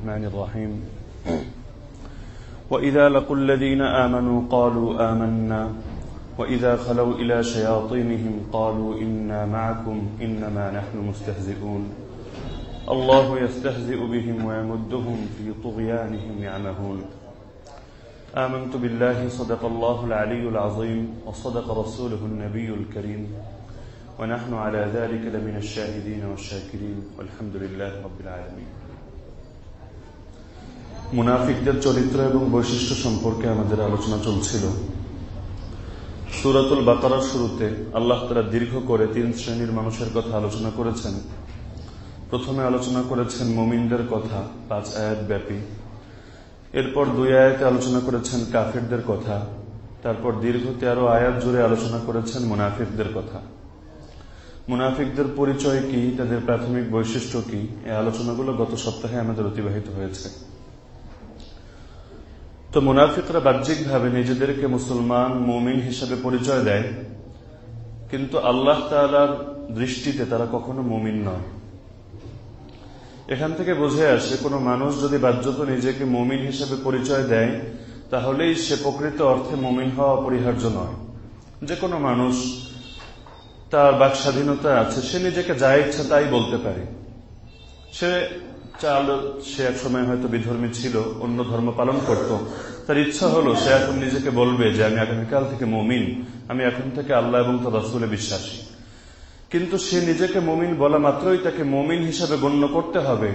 الرحمن الرحيم. وإذا لقوا الذين آمنوا قالوا آمنا. وإذا خلوا إلى شياطينهم قالوا إنا معكم إنما نحن مستهزئون. الله يستهزئ بهم ويمدهم في طغيانهم يعمهون. آمنت بالله صدق الله العلي العظيم وصدق رسوله النبي الكريم. ونحن على ذلك لمن الشاهدين والشاكرين والحمد لله رب العالمين. মুনাফিকদের চরিত্র এবং বৈশিষ্ট্য সম্পর্কে আমাদের আলোচনা চলছিল। সুরাতুল বাকারার শুরুতে আল্লাহ তারা দীর্ঘ করে তিন শ্রেণির মানুষের কথা আলোচনা করেছেন। প্রথমে আলোচনা করেছেন মোমিনদের কথা, পাঁচ আয়াত ব্যাপী। এরপর দুই আয়াতে আলোচনা করেছেন কাফেরদের কথা। তারপর দীর্ঘ তেরো আয়াত জুড়ে আলোচনা করেছেন মুনাফিকদের কথা। মুনাফিকদের পরিচয় কি, তাদের প্রাথমিক বৈশিষ্ট্য কি, এই আলোচনাগুলো গত সপ্তাহে আমাদের অতিবাহিত হয়েছে। তো মুনাফিকরা বাহ্যিকভাবে নিজেদেরকে মুসলমান, মুমিন হিসেবে পরিচয় দেয়, কিন্তু আল্লাহ তালার দৃষ্টিতে তারা কখনো মুমিন নয়। এখান থেকে বুঝে আসে, কোনো মানুষ যদি বাহ্যত নিজেকে মুমিন হিসেবে পরিচয় দেয়, তাহলেই সে প্রকৃত অর্থে মুমিন হওয়া অপরিহার্য নয়। যে কোনো মানুষ তার বাক স্বাধীনতা আছে, সে নিজেকে যা ইচ্ছা তাই বলতে পারে। সে চাল, সে এক সময় হয়তো বিধর্মী ছিল, অন্য ধর্ম পালন করত। তার ইচ্ছা হলো, সে এখন নিজেকে বলবে যে, আমি আগামীকাল থেকে মমিন। আমি এখন থেকে আল্লাহ এবং তার রসুলে বিশ্বাসী। কিন্তু সে নিজেকে মমিন বলা মাত্রই তাকে মমিন হিসাবে গণ্য করতে হবে।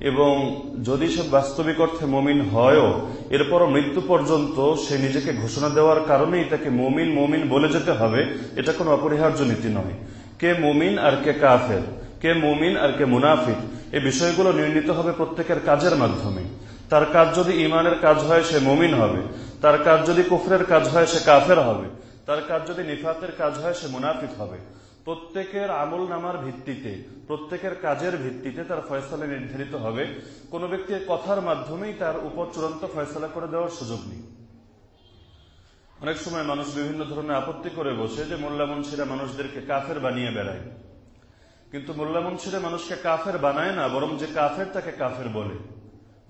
এবং যদি সে বাস্তবিক অর্থে মমিন হয়ও, এরপরও মৃত্যু পর্যন্ত সে নিজেকে ঘোষণা দেওয়ার কারণেই তাকে মমিন মমিন বলে যেতে হবে, এটা কোনো অপরিহার্য নীতি নয়। কে মমিন আর কে কাফের? কে মমিন আর কে মুনাফিক? এই বিষয়গুলো নির্ণীত হবে প্রত্যেকের কাজের মাধ্যমে। তার কাজ যদি ইমানের কাজ হয়, সে মমিন হবে। তার কাজ যদি কুফরের কাজ হয়, সে কাফের হবে। তার কাজ যদি নিফাতের কাজ হয়, সে মুনাফিক হবে। প্রত্যেকের আমল নামার ভিত্তিতে, প্রত্যেকের কাজের ভিত্তিতে তার ফয়সলা নির্ধারিত হবে। কোন ব্যক্তির কথার মাধ্যমেই তার উপর চূড়ান্ত ফয়সলা করে দেওয়ার সুযোগ নেই। অনেক সময় মানুষ বিভিন্ন ধরনের আপত্তি করে বসে যে মোল্লা মুন্সিরা মানুষদেরকে কাফের বানিয়ে বেড়ায়। কিন্তু মোল্লা মুন্সিরা মানুষকে কাফের বানায় না, বরং যে কাফের তাকে কাফের বলে।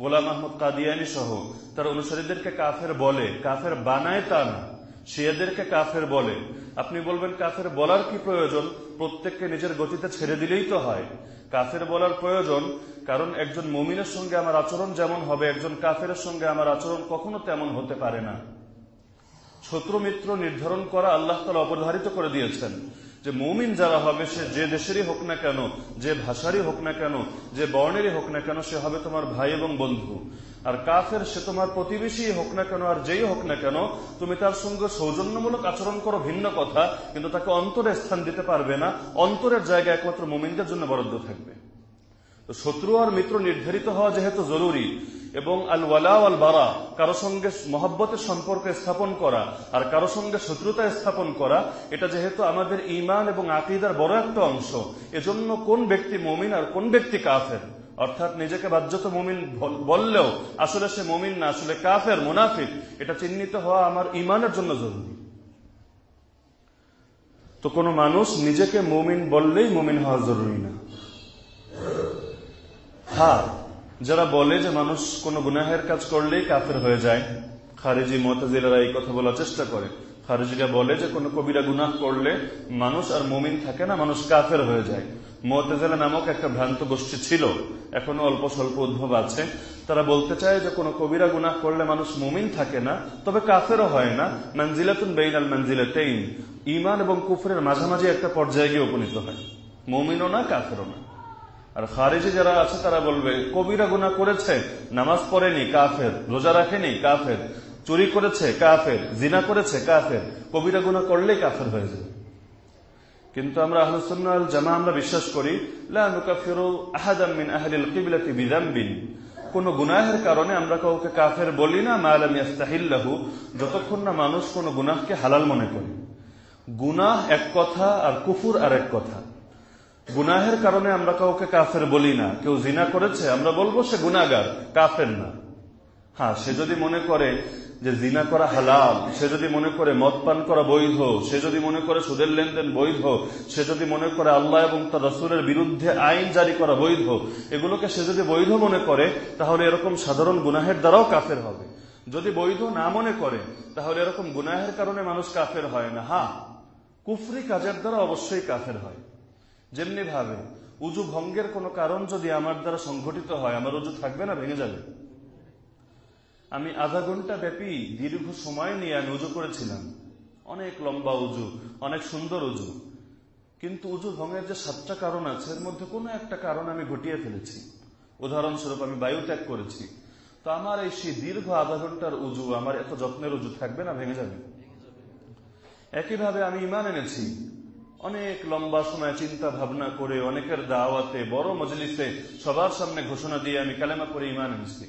গোলাম আহমদ কাদিয়ানি সহ তার অনুসারীদেরকে কাফের বলে, কাফের বানায় তা না, শিয়াদেরকে কাফের বলে। আপনি বলবেন কাফের বলার কি প্রয়োজন? প্রত্যেককে নিজের গতিতে ছেড়ে দিলেই তো হয়। কাফের বলার প্রয়োজন, কারণ একজন মমিনের সঙ্গে আমার আচরণ যেমন হবে, একজন কাফের সঙ্গে আমার আচরণ কখনো তেমন হতে পারে না। শত্রু মিত্র নির্ধারণ করা আল্লাহ তালা অপধারিত করে দিয়েছেন। যে মৌমিন যারা হবে, সে যে দেশেরই হোক না কেন, যে ভাষারই হোক না কেন, যে বর্ণেরই হোক না কেন, সে হবে তোমার ভাই এবং বন্ধু। আর কাফের সে তোমার প্রতিবেশী হোক না কেন, আর যেই হোক না কেন, তুমি তার সঙ্গে সৌজন্যমূলক আচরণ করো ভিন্ন কথা, কিন্তু তাকে অন্তরে স্থান দিতে পারবে না, অন্তরের জায়গা একমাত্র মোমিনদের জন্য বরাদ্দ থাকবে। শত্রু আর মিত্র নির্ধারিত হওয়া যেহেতু জরুরি এবং আল ওয়ালা আল বারা কারও সঙ্গে মহব্বতের সম্পর্ক স্থাপন করা আর কারও সঙ্গে শত্রুতা স্থাপন করা, এটা যেহেতু আমাদের ইমান এবং আকিদার বড় একটা অংশ, এজন্য কোন ব্যক্তি মমিন আর কোন ব্যক্তি কাফের? অর্থাৎ নিজেকে বাহ্যত মমিন বললেও আসলে সে মমিন না, আসলে কাফের, মুনাফিক, এটা চিহ্নিত হওয়া আমার ইমানের জন্য জরুরি। তো কোনো মানুষ নিজেকে মমিন বললেই মমিন হওয়া জরুরি না। হ্যাঁ। যারা বলে যে মানুষ কোন গুনাহের কাজ করলেই কাফের হয়ে যায়, খারেজি, মতাজিলারা এই কথা বলার চেষ্টা করে। খারেজিরা বলে যে কোনো কবিরা গুনাহ করলে মানুষ আর মমিন থাকে না, মানুষ কাফের হয়ে যায়। মতাজিলা নামক একটা ভ্রান্ত গোষ্ঠী ছিল, এখনও অল্প স্বল্প উদ্ভব আছে। তারা বলতে চায় যে কোনো কবিরা গুনাহ করলে মানুষ মুমিন থাকে না, তবে কাফেরও হয় না। মানজিলাতুন বেইন আল মানজিলাতেইন। ইমান এবং কুফরের মাঝামাঝি একটা পর্যায়ে গিয়ে উপনীত হয়। মমিনও না, কাফেরও না। আর খারেজি যারা আছে, তারা বলবে, কবিরা গুণা করেছে, নামাজ পড়েনি, কাফের। রোজা রাখেনি, কাফের। চুরি করেছে, কাফের। জিনা করেছে, কাফের। কবিরা গুণা করলেই কাফের হয়ে যাবে। কিন্তু আমরা আহলুসুল্লাহ জামা আমরা বিশ্বাস করি কোন গুনাহের কারণে আমরা কাউকে কাফের বলি না মালাম ইয়াস্তাহিল্লাহু যতক্ষণ না মানুষ কোন গুনাহকে হালাল মনে করি। গুনাহ এক কথা আর কুফুর আর এক কথা। গুনাহের কারণে আমরা কাউকে কাফের বলি না। কেউ জিনা করেছে, আমরা বলব সে গুনাগার কাফের না। হ্যাঁ সে যদি মনে করে যে জিনা করা হালাল, সে যদি মনে করে মদ পান করা বৈধ, সে যদি মনে করে সুদের লেনদেন বৈধ, সে যদি মনে করে আল্লাহ এবং তার রসুলের বিরুদ্ধে আইন জারি করা বৈধ, এগুলোকে সে যদি বৈধ মনে করে, তাহলে এরকম সাধারণ গুনাহের দ্বারাও কাফের হবে। যদি বৈধ না মনে করে, তাহলে এরকম গুনাহের কারণে মানুষ কাফের হয় না। হ্যাঁ কুফরি কাজের দ্বারা অবশ্যই কাফের হয়। যেমনি ভাবে, উজু ভঙ্গের কোনো কারণ যদি আমার দ্বারা সংঘটিত হয়, আমার উজু থাকবে না, ভেঙে যাবে। আমি আধা ঘণ্টা ব্যাপী দীর্ঘ সময় নিয়ে আমি উজু করেছিলাম। অনেক লম্বা উজু, অনেক সুন্দর উজু। কিন্তু উজু ভঙ্গের যে সাতটা কারণ আছে, এর মধ্যে কোনো একটা কারণ আমি ঘটিয়ে ফেলেছি। উদাহরণস্বরূপ আমি বায়ু ত্যাগ করেছি। তো আমার এই সেই দীর্ঘ আধা ঘণ্টার উজু, আমার এত যত্নের উজু থাকবে না, ভেঙে যাবে। একইভাবে আমি ইমান এনেছি। অনেক লম্বা সময় চিন্তা ভাবনা করে অনেকের দাওয়াতে, বড় মজলিসে সবার সামনে ঘোষণা দিয়ে আমি কালেমা করে ইমান এনেছি।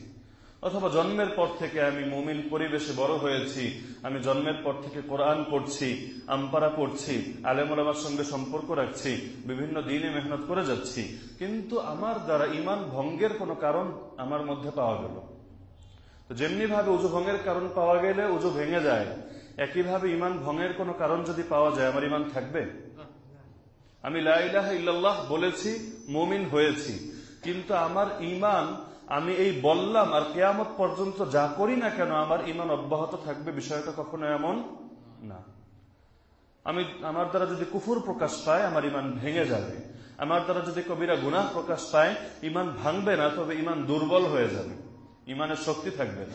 অথবা জন্মের পর থেকে আমি মুমিন পরিবেশে বড় হয়েছি, আমি জন্মের পর থেকে কোরআন পড়ছি, আমপারা পড়ছি, আলেমুলামার সঙ্গে সম্পর্ক রাখছি, বিভিন্ন দিনে মেহনত করে যাচ্ছি। কিন্তু আমার দ্বারা ইমান ভঙ্গের কোনো কারণ আমার মধ্যে পাওয়া গেল। যেমনি ভাবে উজু ভঙ্গের কারণ পাওয়া গেলে উজু ভেঙে যায়, একইভাবে ইমান ভঙ্গের কোনো কারণ যদি পাওয়া যায়, আমার ইমান থাকবে? আমি লাইলাহ ইল্লাল্লাহ বলেছি, মমিন হয়েছি। কিন্তু আমার ইমান আমি এই বললাম, আর কেয়ামত পর্যন্ত যা করি না কেন, আমার ইমান অব্যাহত থাকবে, বিষয়টা কখনো এমন না। আমি, আমার দ্বারা যদি কুফুর প্রকাশ পায়, আমার ইমান ভেঙে যাবে। আমার দ্বারা যদি কবিরা গুনাহ প্রকাশ পায় ইমান ভাঙবে না, তবে ইমান দুর্বল হয়ে যাবে। ইমানের শক্তি থাকবে না।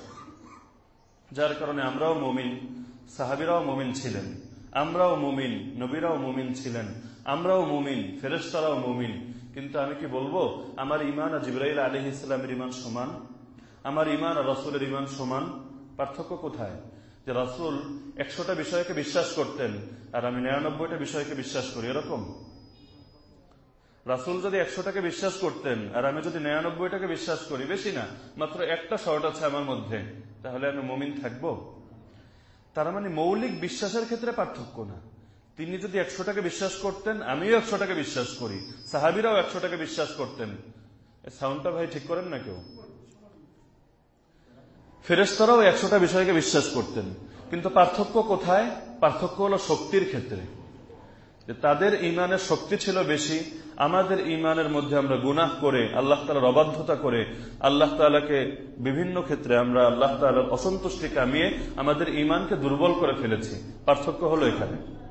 যার কারণে আমরাও মমিন, সাহাবিরাও মমিন ছিলেন। আমরাও মমিন, নবীরাও মমিন ছিলেন। আমরাও মুমিন ফেরেস্তারাও মুমিন। কিন্তু আমি কি বলব, আমার ইমান আর জিব্রাইল আলী ইসলামের ইমান সমান? আমার ইমান আর রসুলের ইমান সমান? পার্থক্য কোথায়? যে রসুল একশোটা বিষয়কে বিশ্বাস করতেন, আর আমি নিরানব্বইটা বিষয়কে বিশ্বাস করি, এরকম? রাসুল যদি একশোটাকে বিশ্বাস করতেন, আর আমি যদি নিরানব্বইটাকে বিশ্বাস করি, বেশি না, মাত্র একটা শর্ট আছে আমার মধ্যে, তাহলে আমি মমিন থাকব? তার মানে মৌলিক বিশ্বাসের ক্ষেত্রে পার্থক্য না। তিনি যদি একশোটাকে বিশ্বাস করতেন, আমিও একশোটাকে বিশ্বাস করি। সাহাবিরাও একশোটাকে বিশ্বাস করতেন। সাউন্ডটা ভাই ঠিক করেন না কেউ? ফেরেস্তারাও একশোটা বিষয়কে বিশ্বাস করতেন। কিন্তু পার্থক্য কোথায়? পার্থক্য হলো শক্তির ক্ষেত্রে। যে তাদের ইমানের শক্তি ছিল বেশি, আমাদের ইমানের মধ্যে আমরা গুনাহ করে, আল্লাহ তালার অবাধ্যতা করে, আল্লাহ তালাকে বিভিন্ন ক্ষেত্রে আমরা আল্লাহ তালার অসন্তুষ্টি কামিয়ে আমাদের ইমানকে দুর্বল করে ফেলেছি। পার্থক্য হলো এখানে।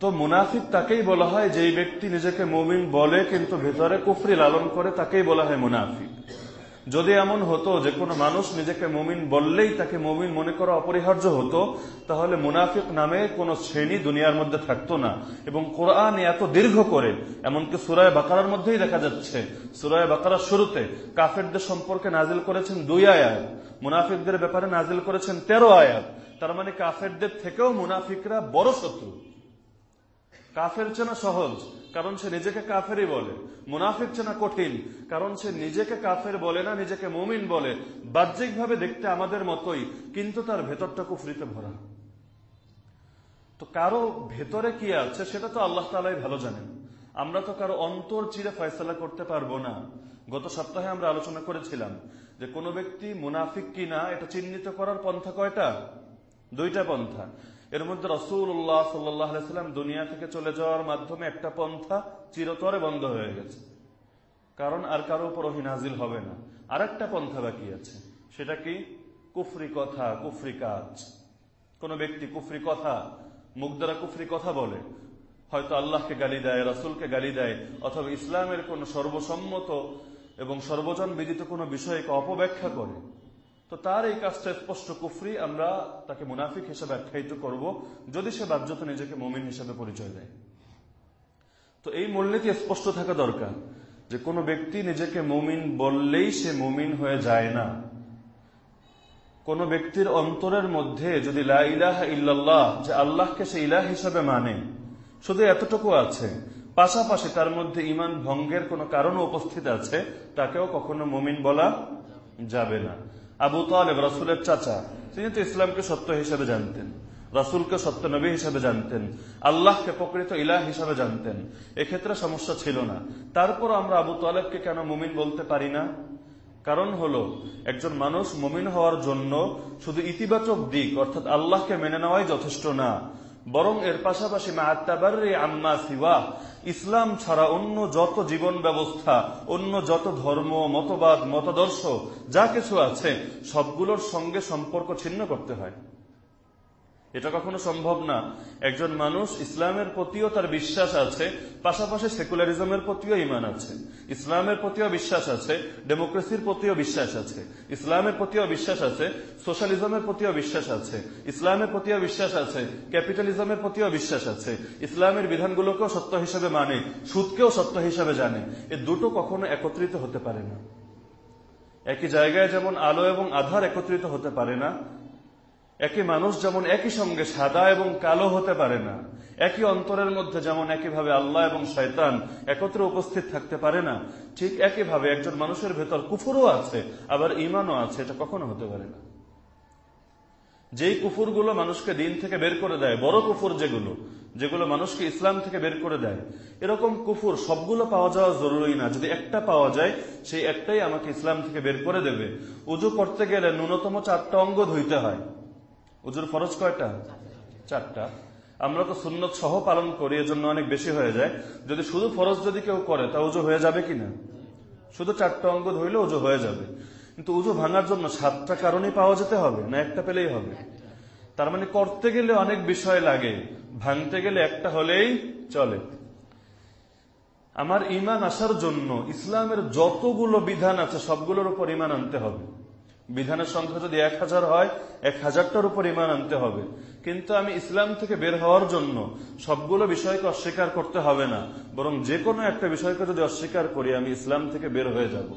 তো মুনাফিক তাকেই বলা হয়, যেই ব্যক্তি নিজেকে মুমিন বলে কিন্তু ভেতরে কুফরি লালন করে তাকেই বলা হয় মুনাফিক। যদি এমন হতো, যে কোনো মানুষ নিজেকে মুমিন বললেই তাকে মুমিন মনে করা অপরিহার্য হতো, তাহলে মুনাফিক নামে কোনো শ্রেণি দুনিয়ার মধ্যে থাকতো না। এবং কোরআন এত দীর্ঘ করে, এমনকি সুরায় বাকারার মধ্যেই দেখা যাচ্ছে। সুরায় বাকারার শুরুতে কাফেরদের সম্পর্কে নাজিল করেছেন দুই আয়াত, মুনাফিকদের ব্যাপারে নাজিল করেছেন তেরো আয়াত। তার মানে কাফেরদের থেকেও মুনাফিকরা বড় শত্রু। কাফের চেনা সহজ, কারণ সে নিজেকে কাফেরই বলে। মুনাফিক চেনা কঠিন, কারণ সে নিজেকে কাফের বলে না, নিজেকে মুমিন বলে। বাহ্যিকভাবে দেখতে আমাদের মতোই, কিন্তু তার ভেতরটা কুফরিতে ভরা। তো কারও ভেতরে কি আছে, সেটা তো আল্লাহ তালাই ভালো জানেন। আমরা তো কারও অন্তর চিরে ফয়সলা করতে পারব না। গত সপ্তাহে আমরা আলোচনা করেছিলাম যে কোনো ব্যক্তি মুনাফিক কিনা, এটা চিহ্নিত করার পন্থা কয়টা? দুইটা পন্থা। এর মধ্যে রসুল্লাহ সাল্লাম দুনিয়া থেকে চলে যাওয়ার মাধ্যমে একটা পন্থা চিরতরে বন্ধ হয়ে গেছে। কারণ আর কারও উপর নাজিল হবে না। আর একটা পন্থা বাকি আছে। সেটা কি? কুফরি কথা, কুফরি কাজ। কোন ব্যক্তি কুফরি কথা, মুখ দ্বারা কুফরি কথা বলে, হয়তো আল্লাহকে গালি দেয়, রাসুলকে গালি দেয়, অথবা ইসলামের কোন সর্বসম্মত এবং সর্বজন বিদিত কোনো বিষয়কে অপব্যাখ্যা করে তো তার এই কাজটা স্পষ্ট কুফরি, আমরা তাকে মুনাফিক হিসেবে আখ্যায়িত করব যদি সে বাহ্যত নিজেকে মমিন হিসেবে পরিচয় দেয়। তো এই মূলনীতি স্পষ্ট থাকা দরকার যে কোনো ব্যক্তি নিজেকে মমিন বললেই সে মমিন হয়ে যায় না। কোন ব্যক্তির অন্তরের মধ্যে যদি লাহ ইল্লাল্লাহ, যে আল্লাহকে সে ইলাহ হিসাবে মানে শুধু এতটুকু আছে, পাশাপাশি তার মধ্যে ইমান ভঙ্গের কোনো কারণ উপস্থিত আছে, তাকেও কখনো মমিন বলা যাবে না। আবু তালেব, রাসুলের চাচা। তিনি তো ইসলামকে সত্য হিসেবে জানতেন, রাসুলকে সত্য নবী হিসেবে জানতেন, আল্লাহকে প্রকৃত ইলাহ হিসাবে জানতেন। এক্ষেত্রে সমস্যা ছিল না। তারপর আমরা আবু তালেবকে কেন মুমিন বলতে পারি না? কারণ হলো, একজন মানুষ মমিন হওয়ার জন্য শুধু ইতিবাচক দিক, অর্থাৎ আল্লাহকে মেনে নেওয়াই যথেষ্ট না। বরং এর পাশাপাশি মাত্তাবারে আম্মা সিওয়া ইসলাম ছাড়া অন্য যত জীবন ব্যবস্থা, অন্য যত ধর্ম, মতবাদ, মতাদর্শ, যা কিছু আছে, সবগুলোর সঙ্গে সম্পর্ক ছিন্ন করতে হয়। এটা কখনো সম্ভব না। একজন মানুষ ইসলামের প্রতিও তার বিশ্বাস আছে, পাশাপাশি সেকুলারিজমের প্রতিও ইমান আছে। ইসলামের প্রতিও বিশ্বাস আছে, ডেমোক্রেসির প্রতিও বিশ্বাস আছে। ইসলামের প্রতিও বিশ্বাস আছে, সোশ্যালিজমের প্রতিও বিশ্বাস আছে। ইসলামের প্রতিও বিশ্বাস আছে, ক্যাপিটালিজমের প্রতিও বিশ্বাস আছে। ইসলামের বিধানগুলোকেও সত্য হিসেবে মানে সুদকেও সত্য হিসেবে জানে। এ দুটো কখনো একত্রিত হতে পারে না। একই জায়গায় যেমন আলো এবং আধার একত্রিত হতে পারে না একই মানুষ যেমন একই সঙ্গে সাদা এবং কালো হতে পারে না, একই অন্তরের মধ্যে যেমন একইভাবে আল্লাহ এবং শয়তান একত্রে উপস্থিত থাকতে পারে না, ঠিক একইভাবে একজন মানুষের ভেতর কুফুরও আছে, আবার ইমানও আছে, এটা কখনো হতে পারে না। যেই কুফুরগুলো মানুষকে দিন থেকে বের করে দেয়, বড় কুফুর যেগুলো যেগুলো মানুষকে ইসলাম থেকে বের করে দেয়, এরকম কুফুর সবগুলো পাওয়া যাওয়া জরুরি না। যদি একটা পাওয়া যায়, সেই একটাই আমাকে ইসলাম থেকে বের করে দেবে। উজু করতে গেলে ন্যূনতম চারটা অঙ্গ ধুইতে হয়। উজুর ফরজ কয়টা? চারটা। আমরা তো সুন্নত সহ পালন করি, এজন্য অনেক বেশি হয়ে যায়। যদি শুধু ফরজ যদি কেউ করে, তা উজু হয়ে যাবে কিনা? শুধু চারটা অঙ্গ ধরলে উজু হয়ে যাবে। কিন্তু উজু ভাঙার জন্য সাতটা কারণে পাওয়া যেতে হবে, না একটা পেলেই হবে? তার মানে করতে গেলে অনেক বিষয় লাগে, ভাঙতে গেলে একটা হলেই চলে। আমার ইমান আসার জন্য ইসলামের যতগুলো বিধান আছে, সবগুলোর উপর ইমান আনতে হবে। বিধানের সংখ্যা যদি এক হাজার হয়, এক হাজারটার উপর ইমান আনতে হবে। কিন্তু আমি ইসলাম থেকে বের হওয়ার জন্য সবগুলো বিষয়কে অস্বীকার করতে হবে না। বরং যে কোনো একটা বিষয়কে যদি অস্বীকার করি, আমি ইসলাম থেকে বের হয়ে যাব।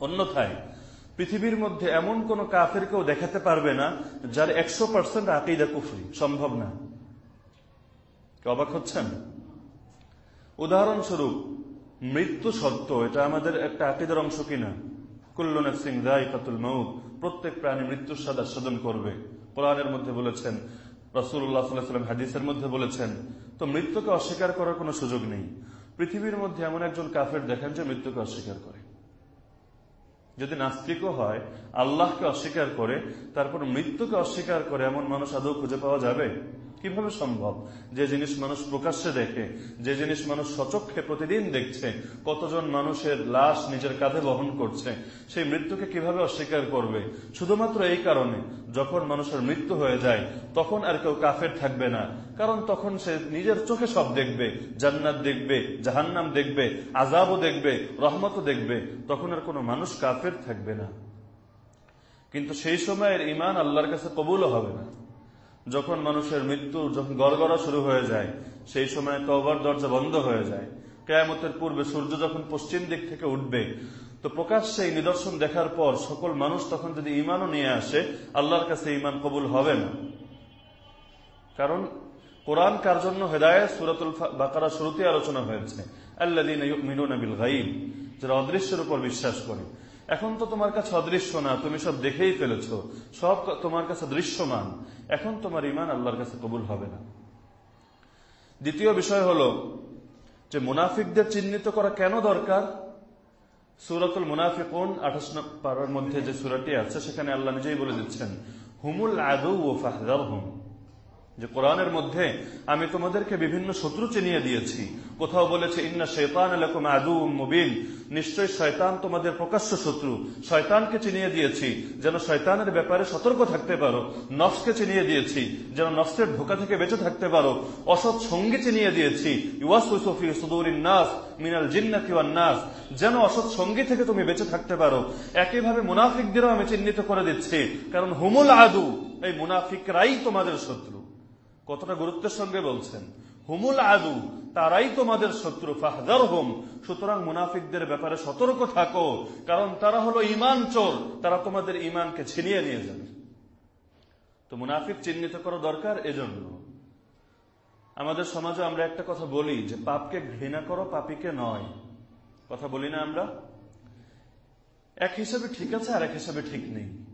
অন্যথায়, পৃথিবীর মধ্যে এমন কোন কাফের কেউ দেখাতে পারবে না, যার একশো পার্সেন্ট আকিদা কুফরি। সম্ভব না। অবাক হচ্ছেন? উদাহরণস্বরূপ, মৃত্যু সত্য, এটা আমাদের একটা আকিদের অংশ কিনা? কুল্লনের সিং দায় কাতুল মৌত প্রত্যেক প্রাণী মৃত্যুর সাদা সাধন করবে। কোরআনের মধ্যে বলেছেন রসুল্লাহ সাল্লাম হাদিসের মধ্যে বলেছেন, তো মৃত্যুকে অস্বীকার করার কোনো সুযোগ নেই। পৃথিবীর মধ্যে এমন একজন কাফের দেখেন যে মৃত্যুকে অস্বীকার করে। যদি নাস্তিকও হয়, আল্লাহকে অস্বীকার করে, তারপর মৃত্যুকে অস্বীকার করে এমন মানুষ আদৌ খুঁজে পাওয়া যাবে? কীভাবে সম্ভব? যে জিনিস মানুষ প্রকাশ্যে দেখে, যে জিনিস মানুষ সচক্ষে প্রতিদিন দেখছে, কতজন মানুষের লাশ নিজের কাঁধে বহন করছে, সেই মৃত্যুকে কীভাবে অস্বীকার করবে? শুধুমাত্র এই কারণে, যখন মানুষের মৃত্যু হয়ে যায়, তখন আর কেউ কাফের থাকবে না। কারণ তখন সে নিজের চোখে সব দেখবে, জান্নাত দেখবে, জাহান্নাম দেখবে আজাবও দেখবে, রহমতও দেখবে, তখন আর কোনো মানুষ কাফের থাকবে না। কিন্তু সেই সময়ের ইমান আল্লাহর কাছে কবুলও হবে না। যখন মানুষের মৃত্যু যখন গড়গড়া শুরু হয়ে যায়, সেই সময় তবার দরজা বন্ধ হয়ে যায়। কেয়ামতের পূর্বে সূর্য যখন পশ্চিম দিক থেকে উঠবে, তো প্রকাশ্যে এই নিদর্শন দেখার পর সকল মানুষ তখন যদি ইমানও নিয়ে আসে, আল্লাহর কাছে ইমান কবুল হবে না। কারণ কোরআন কার জন্য হেদায়ত? সুরাতুল বাকারা শুরুতে আলোচনা হয়েছে আল্লাহ গাইব যারা অদৃশ্যের উপর বিশ্বাস করে। এখন তো তোমার কাছে অদৃশ্য না, তুমি সব দেখেই ফেলেছ। সব তোমার কাছে দৃশ্যমান। এখন তোমার ইমান আল্লাহর কাছে কবুল হবে না। দ্বিতীয় বিষয় হল যে মুনাফিকদের চিহ্নিত করা কেন দরকার? সুরাতুল মুনাফিকুন, আঠাশ পাড়ার মধ্যে যে সুরাটি আছে, সেখানে আল্লাহ নিজেই বলে দিচ্ছেন, হুমুল আদৌ ও ফাহদার হুম যে কোরআনের মধ্যে আমি তোমাদেরকে বিভিন্ন শত্রু চিনিয়ে দিয়েছি। কোথাও বলেছে, ইন্না শৈতান এলাকুম আদু মুবিন। নিশ্চয় শয়তান তোমাদের প্রকাশ্য শত্রু। শয়তানকে চিনিয়ে দিয়েছি, যেন শয়তানের ব্যাপারে সতর্ক থাকতে পারো। নফসকে চিনিয়ে দিয়েছি, যেন নফসের ধোকা থেকে বেঁচে থাকতে পারো। অসৎ সঙ্গী চিনিয়ে দিয়েছি সুদৌরিন নাস মিনাল জিন্নাতি নাস। যেন অসৎ সঙ্গী থেকে তুমি বেঁচে থাকতে পারো। একইভাবে মুনাফিকদেরও আমি চিহ্নিত করে দিচ্ছি, কারণ হুমুল আদু, এই মুনাফিকরাই তোমাদের শত্রু। কতটা গুরুত্বের সঙ্গে বলছেন। হুমুল আদু, তারাই তোমাদের শত্রু ফাহদার হোম সুতরাং মুনাফিকদের ব্যাপারে সতর্ক থাকো, কারণ তারা হলো ইমান চোর, তারা তোমাদের ইমানকে ছিনিয়ে নিয়ে যাবে। তো মুনাফিক চিহ্নিত করা দরকার এজন্য। আমাদের সমাজে আমরা একটা কথা বলি যে, পাপকে ঘৃণা করো, পাপিকে নয়। কথা বলি না আমরা? এক হিসাবে ঠিক আছে আর এক হিসাবে ঠিক নেই।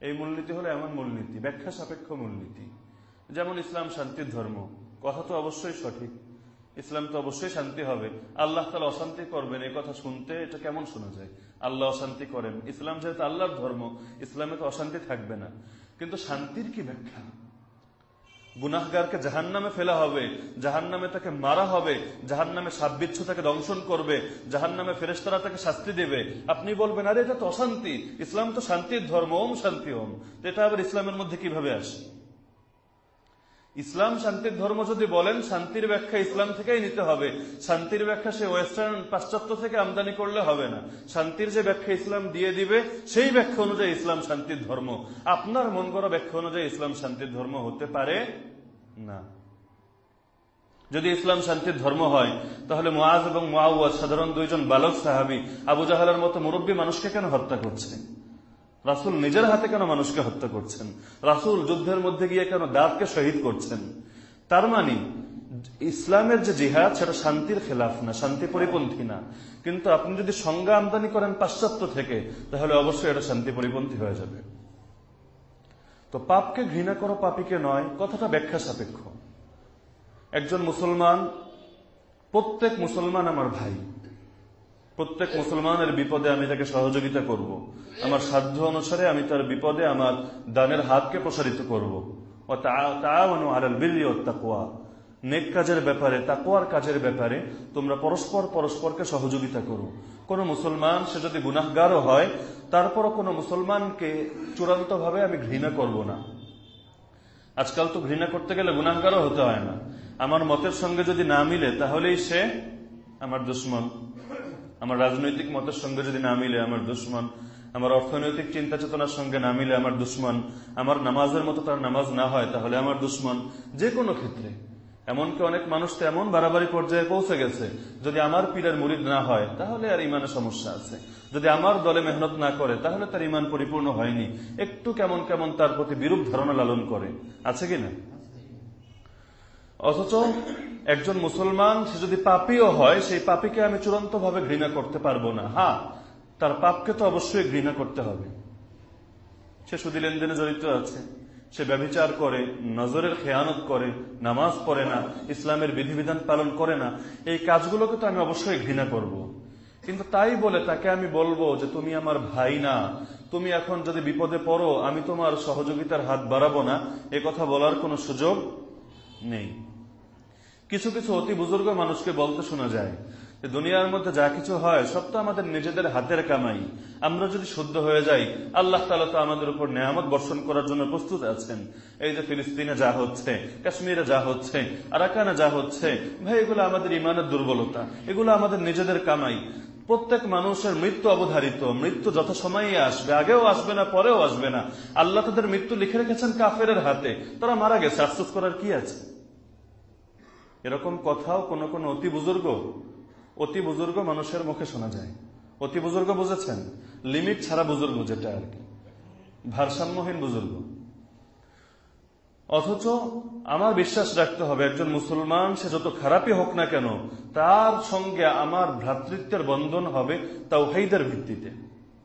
এই মূলনীতি হলো এমন মূলনীতি ব্যাখ্যা সাপেক্ষ মূলনীতি। যেমন ইসলাম শান্তির ধর্ম। কথা তো অবশ্যই সঠিক। ইসলাম তো অবশ্যই শান্তি হবে। আল্লাহ তালা অশান্তি করবেন এই কথা শুনতে এটা কেমন শোনা যায়? আল্লাহ অশান্তি করেন। ইসলাম যেহেতু আল্লাহর ধর্ম, ইসলামে তো অশান্তি থাকবে না। কিন্তু শান্তির কি ব্যাখ্যা? গুনাহগারকে জাহান নামে ফেলা হবে জাহান নামে তাকে মারা হবে জাহান নামে সাববিচ্ছু তাকে দংশন করবে জাহান নামে ফেরেস্তারা তাকে শাস্তি দেবে। আপনি বলবেন, আরে, এটা তো অশান্তি। ইসলাম তো শান্তির ধর্ম, ওম শান্তি ওম। এটা আবার ইসলামের মধ্যে কীভাবে আসে? ইসলাম শান্তির ধর্ম যদি বলেন, শান্তির ব্যাখ্যা ইসলাম থেকেই নিতে হবে। শান্তির ব্যাখ্যা সে ওয়েস্টার্ন পাশ্চাত্য থেকে আমদানি করলে হবে না। শান্তির যে ব্যাখ্যা ইসলাম দিয়ে দিবে, সেই ব্যাখ্যা অনুযায়ী ইসলাম শান্তির ধর্ম। আপনার মন করা ব্যাখ্যা অনুযায়ী ইসলাম শান্তির ধর্ম হতে পারে না। যদি ইসলাম শান্তির ধর্ম হয়, তাহলে মোয়াজ এবং মোয়াউয়াজ সাধারণ দুইজন বালক সাহাবি আবু জাহালের মতো মুরব্বী মানুষকে কেন হত্যা করছে? রাসুল নিজের হাতে কেন মানুষকে হত্যা করছেন? রাসুল যুদ্ধের মধ্যে গিয়ে কেন দাঁতকে শহীদ করছেন? তার মানে ইসলামের যে জিহাদ, সেটা শান্তির খেলাফ না, শান্তি পরিপন্থী না। কিন্তু আপনি যদি সংজ্ঞা আমদানি করেন পাশ্চাত্য থেকে, তাহলে অবশ্যই এটা শান্তি পরিপন্থী হয়ে যাবে। তো পাপকে ঘৃণা করো, পাপিকে নয়, কথাটা ব্যাখ্যা সাপেক্ষ। একজন মুসলমান, প্রত্যেক মুসলমান আমার ভাই। প্রত্যেক মুসলমানের বিপদে আমি তাকে সহযোগিতা করব। আমার সাধ্য অনুসারে আমি তার বিপদে আমার দানের হাতকে প্রসারিত করব। ও আলাল বিল্লি ও তাকুয়া নেক কাজের ব্যাপারে তাকুয়ার কাজের ব্যাপারে তোমরা পরস্পর পরস্পরকে সহযোগিতা করো। কোন মুসলমান, সে যদি গুনাহগারও হয়, তারপরও কোনো মুসলমানকে চূড়ান্তভাবে আমি ঘৃণা করব না। আজকাল তো ঘৃণা করতে গেলে গুনাহগারও হতে হয় না। আমার মতের সঙ্গে যদি না মিলে, তাহলেই সে আমার দুশ্মন। আমার রাজনৈতিক মতের সঙ্গে যদি না মিলে আমার দুশ্মন, আমার অর্থনৈতিক চিন্তা চেতনার সঙ্গে না মিলে আমার দুশ্মন, আমার নামাজের মতো তার নামাজ না হয়, তাহলে আমার দুশ্মন যে কোনো ক্ষেত্রে। এমনকি অনেক মানুষ তো এমন বাড়াবাড়ি পর্যায়ে পৌঁছে গেছে, যদি আমার পীরের মুরিদ না হয়, তাহলে আর ইমানের সমস্যা আছে। যদি আমার দলে মেহনত না করে, তাহলে তার ইমান পরিপূর্ণ হয়নি। একটু কেমন কেমন তার প্রতি বিরূপ ধারণা লালন করে। আছে কিনা অথচ একজন মুসলমান, সে যদি পাপিও হয়, সেই পাপিকে আমি চূড়ান্ত ভাবে ঘৃণা করতে পারব না। হ্যাঁ তার পাপকে তো অবশ্যই ঘৃণা করতে হবে। সে সুদী লেনদেনে জড়িত আছে। সে ব্যবিচার করে, নজরের খেয়ানত করে, নামাজ পড়ে না, ইসলামের বিধিবিধান পালন করে না। এই কাজগুলোকে তো আমি অবশ্যই ঘৃণা করব। কিন্তু তাই বলে তাকে আমি বলব যে, তুমি আমার ভাই না। তুমি এখন যদি বিপদে পড়ো, আমি তোমার সহযোগিতার হাত বাড়াবো না। এ কথা বলার কোনো সুযোগ নেই। কিছু কিছু অতি বুজুর্গ মানুষকে বলতে শোনা যায় যে দুনিয়ার মধ্যে যা কিছু হয়, সব তো আমাদের নিজেদের হাতের কামাই। আমরা যদি শুদ্ধ হয়ে যাই, আল্লাহ তালা তো আমাদের উপর নেয়ামত বর্ষণ করার জন্য প্রস্তুত আছেন। এই যে ফিলিস্তিনে যা হচ্ছে, কাশ্মীরে যা হচ্ছে, আরাকানে যা হচ্ছে, ভাই, এগুলো আমাদের ইমানের দুর্বলতা, এগুলো আমাদের নিজেদের কামাই। প্রত্যেক মানুষের মৃত্যু অবধারিত, মৃত্যু যত সময়ে আসবে, আগেও আসবে না, পরেও আসবে না। আল্লাহ তাদের মৃত্যু লিখে রেখেছেন কাফের হাতে। তারা মারা গেছে, আফসোস করার কি আছে? এরকম কথাও কোন কোন অতি বুজুর্গ অতি বুজুর্গ মানুষের মুখে শোনা যায়। অতি বুজুর্গ বুঝেছেন? লিমিট ছাড়া বুজুর্গ যেটা আর কি। ভারসাম্যহীন বুজুর্গ। অথচ আমার বিশ্বাস রাখতে হবে, একজন মুসলমান, সে যত খারাপই হোক না কেন, তার সঙ্গে আমার ভ্রাতৃত্বের বন্ধন হবে তাও হেইদের ভিত্তিতে।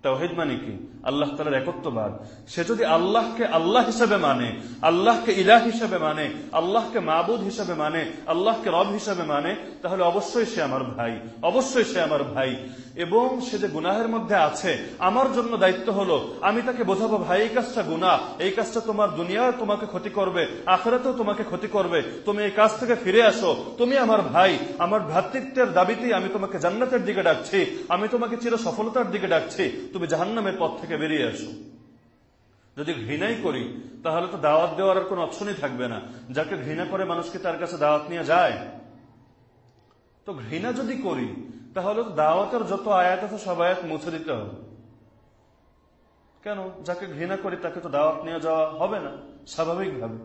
তাওহিদ মানে কি? আল্লাহ তালার একত্ববাদ। সে যদি আল্লাহকে আল্লাহ হিসাবে মানে আল্লাহকে ইলাহ হিসাবে মানে আল্লাহকে মাবুদ হিসাবে মানে আল্লাহকে রব হিসাবে মানে তাহলে অবশ্যই সে আমার ভাই, অবশ্যই সে আমার ভাই। এবং সে যে গুনাহের মধ্যে আছে, আমার জন্য দায়িত্ব হলো, আমি তাকে বোঝাবো, ভাই, এই কাজটা গুনাহ, এই কাজটা তোমার দুনিয়ায় তোমাকে ক্ষতি করবে, আখেরাতেও তোমাকে ক্ষতি করবে, তুমি এই কাজ থেকে ফিরে আসো, তুমি আমার ভাই, আমার ভ্রাতৃত্বের দাবিতেই আমি তোমাকে জান্নাতের দিকে ডাকছি, আমি তোমাকে চির সফলতার দিকে ডাকছি, তুমি জাহান্নামের পথ থেকে বেরিয়ে আসো। যদি ঘৃণাই করি, তাহলে তো দাওয়াত দেওয়ার আর কোনো অপশনই থাকবে না। যাকে ঘৃণা করে মানুষকে তার কাছে দাওয়াত নিয়ে যায়। তো ঘৃণা যদি করি, তাহলে তো দাওয়াতের যত আয়াত আছে, সব আয়াত মুছে দিতে হবে। কেন? যাকে ঘৃণা করি, তাকে তো দাওয়াত নিয়ে যাওয়া হবে না, স্বাভাবিকভাবে।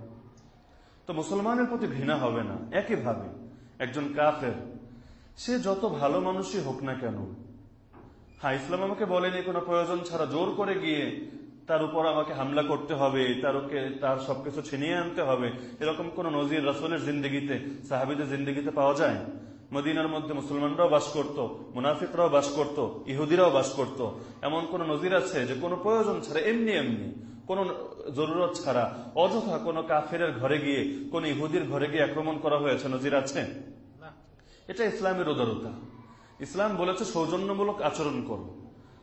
তো মুসলমানের প্রতি ঘৃণা হবে না, একইভাবে। একজন কাফের, সে যত ভালো মানুষই হোক না কেন হ্যাঁ ইসলাম আমাকে বলেনি কোনো প্রয়োজন ছাড়া জোর করে গিয়ে তার উপর আমাকে হামলা করতে হবে তার ওকে তার সবকিছু ছিনিয়ে আনতে হবে। এরকম কোন নজির রসুলের জিন্দগিতে সাহাবিদের জিন্দগিতে পাওয়া যায়? মদিনার মধ্যে মুসলমানরাও বাস করত মুনাফিকরাও বাস করত ইহুদিরাও বাস করত। এমন কোন নজির আছে যে কোনো প্রয়োজন ছাড়া এমনি এমনি কোন জরুরত ছাড়া অযথা কোনো কাফের ঘরে গিয়ে কোন ইহুদির ঘরে গিয়ে আক্রমণ করা হয়েছে নজির আছে? এটা ইসলামের উদারতা। ইসলাম বলেছে সৌজন্যমূলক আচরণ করো।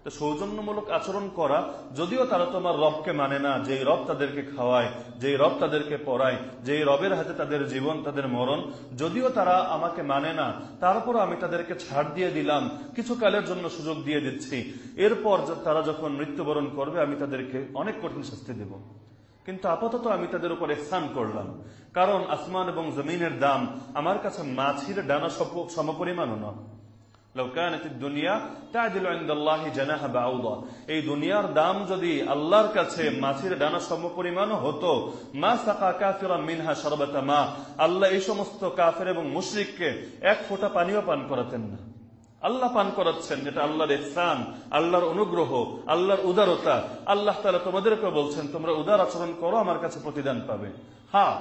তো সৌজন্যমূলক আচরণ করা, যদিও তারা তোমার রবকে মানে না, যেই রব তাদেরকে খাওয়ায়, যেই রব তাদেরকে পড়ায়, যেই রবের হাতে তাদের জীবন, তাদের মরণ, যদিও তারা আমাকে মানে না তারপর আমি তাদেরকে ছাড় দিয়ে দিলাম, কিছু কালের জন্য সুযোগ দিয়ে দিচ্ছি। এরপর তারা যখন মৃত্যুবরণ করবে, আমি তাদেরকে অনেক কঠিন শাস্তি দেব। কিন্তু আপাতত আমি তাদের উপর স্থান করলাম। কারণ আসমান এবং জমিনের দাম আমার কাছে মাছির ডানা সমপরিমাণও নয়। এই দুনিয়ার দাম যদি আল্লাহর কাছে মাছের ডানা সম পরিমাণ হতো, মা সাকা কাফিরা মিনহা সর্বতা মা, আল্লাহ এই সমস্ত কাফের এবং মুশরিককে এক ফোঁটা পানিও পান করাতেন না। আল্লাহ পান করাচ্ছেন, যেটা আল্লাহর ইহসান, আল্লাহর অনুগ্রহ, আল্লাহর উদারতা। আল্লাহ তালা তোমাদেরকে বলছেন, তোমরা উদার আচরণ করো, আমার কাছে প্রতিদান পাবে। হ্যাঁ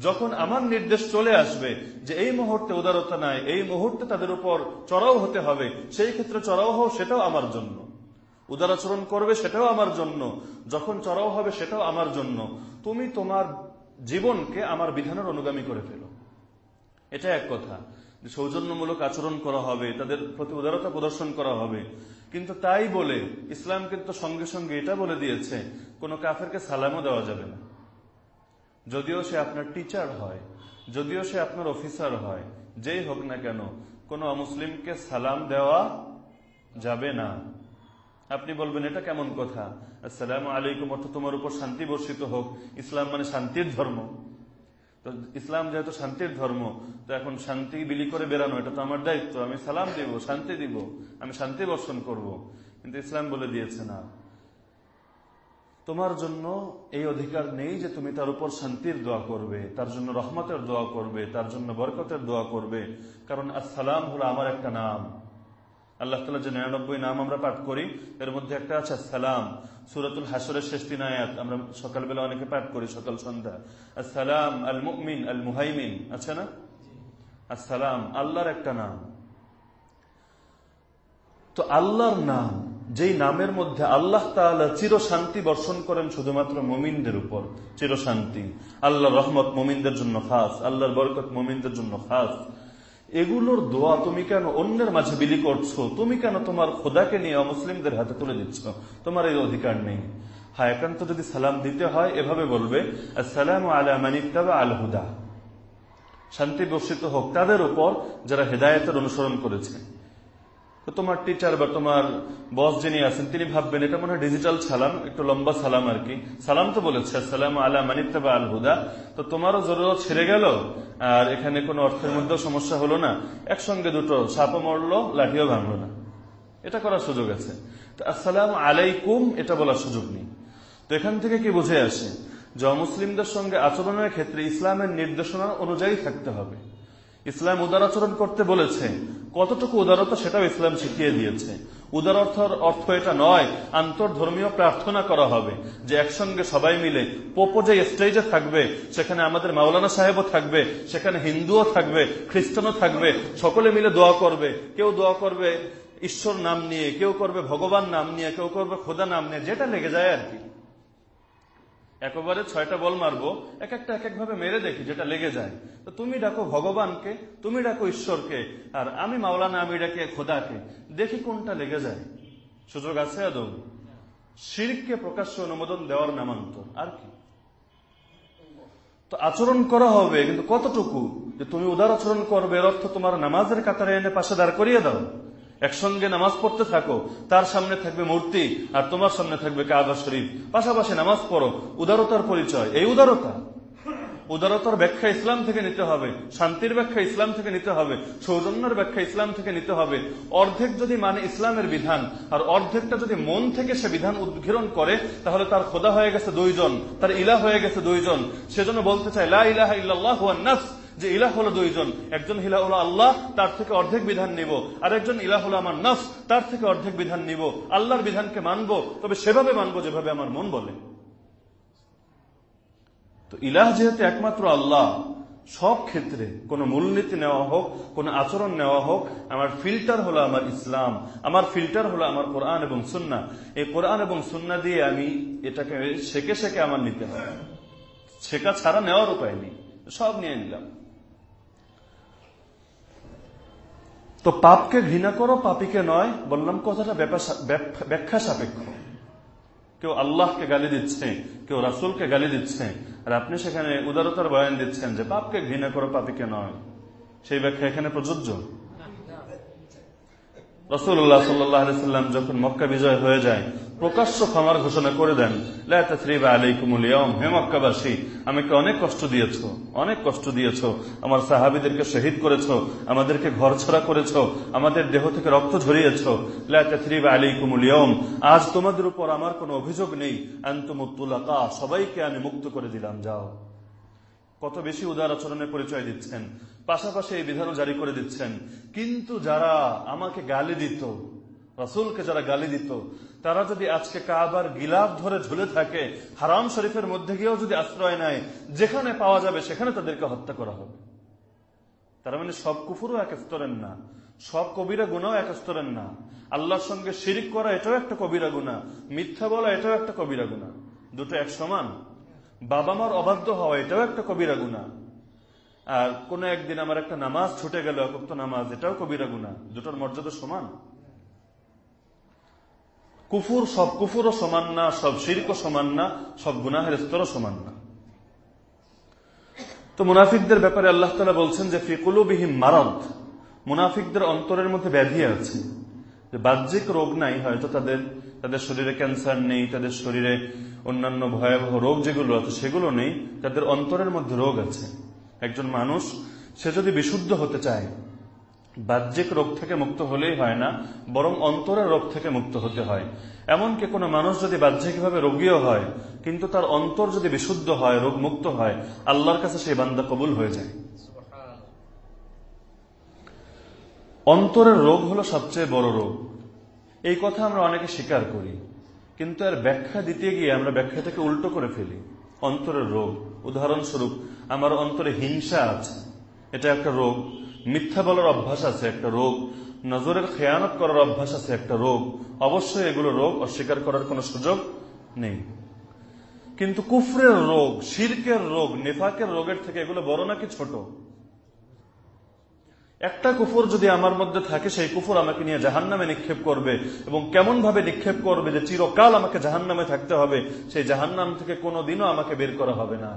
যখন আমার নির্দেশ চলে আসবে যে এই মুহূর্তে উদারতা নাই, এই মুহূর্তে তাদের উপর চড়াও হতে হবে, সেই ক্ষেত্রে চড়াও হও, সেটাও আমার জন্য। উদারাচরণ করবে, সেটাও আমার জন্য। যখন চড়াও হবে, সেটাও আমার জন্য। তুমি তোমার জীবনকে আমার বিধানের অনুগামী করে ফেলো। এটা এক কথা। সৌজন্যমূলক আচরণ করা হবে, তাদের প্রতি উদারতা প্রদর্শন করা হবে। কিন্তু তাই বলে, ইসলাম কিন্তু সঙ্গে সঙ্গে এটা বলে দিয়েছে, কোনো কাফেরকে সালামও দেওয়া যাবে না। যদিও সে আপনার টিচার হয়, যদিও সে আপনার অফিসার হয়, যেই হোক না কেন, কোন অমুসলিমকে সালাম দেওয়া যাবে না। আপনি বলবেন, এটা কেমন কথা? আসসালাম আলাইকুম অর্থ তোমার উপর শান্তি বর্ষিত হোক। ইসলাম মানে শান্তির ধর্ম। তো ইসলাম যেহেতু শান্তির ধর্ম, তো এখন শান্তি বিলি করে বেরানো এটা তো আমার দায়িত্ব। আমি সালাম দিব, শান্তি দিব, আমি শান্তি বর্ষণ করব। কিন্তু ইসলাম বলে দিয়েছে না। তোমার জন্য এই অধিকার নেই যে তুমি তার উপর শান্তির দোয়া করবে, তার জন্য রহমতের দোয়া করবে, তার জন্য বরকতের দোয়া করবে। কারণ আসসালাম হলো আমার একটা নাম। আল্লাহ তালা যে নিরানব্বই নাম আমরা পাঠ করি, এর মধ্যে একটা আছে সালাম সুরতুল হাসরের শেষ দিন আয়াত, আমরা সকালবেলা অনেকে পাঠ করি সকাল, সন্ধ্যা। আসসালাম আল মুমিন আল মুহাইমিন আছে না? আসসালাম, আল্লাহর একটা নাম। তো আল্লাহর নাম যেই নামের মধ্যে আল্লাহ তাআলা চির শান্তি বর্ষণ করেন শুধুমাত্র মমিনদের উপর। চির শান্তি আল্লাহ রহমত মমিনদের জন্য খাস, আল্লাহর বরকত মমিনদের জন্য খাস। এগুলোর দোয়া তুমি কেন অন্যের মাঝে বিলি করছ? তুমি কেন তোমার খোদাকে নিয়ে অমুসলিমদের হাতে তুলে দিচ্ছ? তোমার এই অধিকার নেই। হ্যাঁ একান্ত যদি সালাম দিতে হয়, এভাবে বলবে সালাম আলা মানিকতাবা আল হুদা। শান্তি বর্ষিত হোক তাদের উপর যারা হেদায়তের অনুসরণ করেছে। তো তোমার টিচার বা তোমার বস যিনি আছেন, তিনি ভাববেন, এটা মনে হয় ডিজিটাল সালাম, একটু লম্বা সালাম আর কি। সালাম তো বলেছে, সালাম আলা মানিত্তাবা আল হুদা। তো তোমারও জরুরত ছেড়ে গেল, আর এখানে কোনো অর্থের মধ্যেও সমস্যা হলো না। একসঙ্গে দুটো সাপও মরলো, লাঠিও ভাঙলো না। এটা করার সুযোগ আছে। তো আসসালাম আলাইকুম, এটা বলার সুযোগ নেই। তো এখান থেকে কি বুঝে আসে? যে মুসলিমদের সঙ্গে আচরণের ক্ষেত্রে ইসলামের নির্দেশনা অনুযায়ী থাকতে হবে। ইসলাম উদার আচরণ করতে বলেছে। কতটুকু উদারতা সেটাও ইসলাম শিখিয়ে দিয়েছে। উদার উদারতার অর্থ এটা নয়, আন্তর্ধর্মীয় প্রার্থনা করা হবে, যে একসঙ্গে সবাই মিলে পোপো যে স্টেজে থাকবে, সেখানে আমাদের মাওলানা সাহেবও থাকবে, সেখানে হিন্দুও থাকবে, খ্রিস্টানও থাকবে, সকলে মিলে দোয়া করবে, কেউ দোয়া করবে ঈশ্বর নাম নিয়ে, কেউ করবে ভগবান নাম নিয়ে, কেউ করবে খোদা নাম নিয়ে, যেটা লেগে যায় আর কি। একবারে ছয়টা বল মারবো, এক একটা এক একভাবে মেরে দেখি যেটা লেগে যায়। তো তুমি ডাকো ভগবানকে, তুমি ডাকো ঈশ্বরকে, আর আমি মাওলানা আমি ডাকে খোদাকে। দেখি কোনটা লেগে যায়। সুযোগ আছে আদৌ? শিরকে প্রকাশ্য অনুমোদন দেওয়ার নামান্তর। আর কি? তো আচরণ করা হবে, কিন্তু কতটুকু? যে তুমি উদার আচরণ করবে, এর অর্থ তোমার নামাজের কাতারে এনে পাশে দাঁড় করিয়ে দাও। একসঙ্গে নামাজ পড়তে থাকো, তার সামনে থাকবে মূর্তি আর তোমার সামনে থাকবে কাবা শরীফ। পাশাপাশি নামাজ পড়ো। উদারতার পরিচয়। এই উদারতা। উদারতার ব্যাখ্যা ইসলাম থেকে নিতে হবে, শান্তির ব্যাখ্যা ইসলাম থেকে নিতে হবে, সৌজন্যের ব্যাখ্যা ইসলাম থেকে নিতে হবে। অর্ধেক যদি মানে ইসলামের বিধান, আর অর্ধেকটা যদি মন থেকে সে বিধান উদ্ঘিরণ করে, তাহলে তার খোদা হয়ে গেছে দুইজন, তার ইলা হয়ে গেছে দুইজন। সেজন্য বলতে চায়, লা ইলাহা ইল্লাল্লাহু নাফস। যে ইলাহ হলো দুইজন। একজন ইলাহ হলো আল্লাহ, তার থেকে অর্ধেক বিধান নিব। আর একজন ইলাহ হলো আমার নফ তার থেকে অর্ধেক বিধান নিব। আল্লাহর বিধানকে মানব, তবে সেভাবে মানব যেভাবে আমার মন বলে। তো ইলাহ যেহেতু একমাত্র আল্লাহ, সব ক্ষেত্রে কোনো মূলনীতি নেওয়া হোক, কোনো আচরণ নেওয়া হোক, আমার ফিল্টার হলো আমার ইসলাম, আমার ফিল্টার হলো আমার কোরআন এবং সুন্না এই কোরআন এবং সুন্না দিয়ে আমি এটাকে শেখে শেখে আমার নিতে হবে শেখা ছাড়া নেওয়ার উপায় নেই। সব নিয়ে নিলাম। তো পাপকে ঘৃণা করো, পাপিকে নয়, বললাম কথাটা ব্যাখ্যা সাপেক্ষ। কেউ আল্লাহকে গালি দিচ্ছে কেউ রাসুলকে গালি দিচ্ছে আর আপনি সেখানে উদারতার বয়ান দিচ্ছেন যে পাপকে ঘৃণা করো, পাপিকে নয়। সেই ব্যাখ্যা এখানে প্রযোজ্য? রসুল্লাহ সাল্লাম যখন মক্কা বিজয় হয়ে যায় প্রকাশ্য ক্ষমার ঘোষণা করে দেন আলাইকুমুলিয়ম হে মক্কাবাসী, আমাকে অনেক কষ্ট দিয়েছ, অনেক কষ্ট দিয়েছ, আমার সাহাবিদেরকে শহীদ করেছ, আমাদেরকে ঘর ছড়া করেছ, আমাদের দেহ থেকে রক্ত ঝরিয়েছ লাথরিবা আলাইকুমুলিয়ম আজ তোমাদের উপর আমার কোনো অভিযোগ নেই আন্তমুত্তুলাকা সবাইকে আমি মুক্ত করে দিলাম, যাও। কত বেশি উদার আচরণের পরিচয় দিচ্ছেন, পাশাপাশি এই বিধানও জারি করে দিচ্ছেন, কিন্তু যারা আমাকে গালি দিত, রসুলকে যারা গালি দিত তারা যদি আজকে কাবার গিলাফ ধরে ঝুলে থাকে, হারাম শরীফের মধ্যে গিয়েও যদি আশ্রয় নেয়, যেখানে পাওয়া যাবে সেখানে তাদেরকে হত্যা করা হবে। তারা মানে সব কুফুরও এক স্তরের না, সব কবিরা গুণাও এক স্তরের না। আল্লাহর সঙ্গে শিরিক করা এটাও একটা কবিরা গুণা মিথ্যা বলা এটাও একটা কবিরা গুণা দুটো এক সমান। বাবা মার অবাধ্য হওয়া এটাও একটা কবিরা গুণা আর কোন একদিন আমার একটা নামাজ ছুটে গেল অপক্ত নামাজ, এটাও কবিরা গুণা দুটোর মর্যাদা সমান। কুফুর সব, কুফুরও সমান না, সব শিরকও সমান না, সব গুনাহের স্তরও সমান না। তো মুনাফিকদের ব্যাপারে আল্লাহ তালা বলছেন যে ফিকুলুবিহীন মারদ, মুনাফিকদের অন্তরের মধ্যে ব্যাধি আছে। যে বাহ্যিক রোগ নাই, হয়তো তাদের তাদের শরীরে ক্যান্সার নেই, তাদের শরীরে অন্যান্য ভয়াবহ রোগ যেগুলো আছে, সেগুলো নেই, তাদের অন্তরের মধ্যে রোগ আছে। একজন মানুষ, সে যদি বিশুদ্ধ হতে চায় বাহ্যিক রোগ থেকে মুক্ত হলেই হয় না, বরং অন্তরের রোগ থেকে মুক্ত হতে হয়। এমনকি কোনো মানুষ যদি বাহ্যিকভাবে রোগীও হয়, কিন্তু তার অন্তর যদি বিশুদ্ধ হয়, রোগ মুক্ত হয়, আল্লাহর কাছে সেই বান্দা কবুল হয়ে যায়। অন্তরের রোগ হলো সবচেয়ে বড় রোগ। এই কথা আমরা অনেকে স্বীকার করি, কিন্তু এর ব্যাখ্যা দিতে গিয়ে আমরা ব্যাখ্যা থেকে উল্টো করে ফেলি। অন্তরের রোগ, উদাহরণস্বরূপ, আমার অন্তরে হিংসা আছে। এটা একটা রোগ মিথ্যা বলার অভ্যাস আছে একটা রোগ, নজরের খেয়ানত করার অভ্যাস আছে একটা রোগ, অবশ্যই এগুলো রোগ অস্বীকার করার কোনো সুযোগ নেই। কিন্তু কুফরের রোগ, শির্কের রোগ, নেফাকের রোগের থেকে এগুলো বড় নাকি ছোট? একটা কুফর যদি আমার মধ্যে থাকে, সেই কুফর আমাকে নিয়ে জাহান নামে নিক্ষেপ করবে এবং কেমন ভাবে নিক্ষেপ করবে যে চিরকাল আমাকে জাহান নামে থাকতে হবে, সেই জাহান নাম থেকে কোনোদিনও আমাকে বের করা হবে না।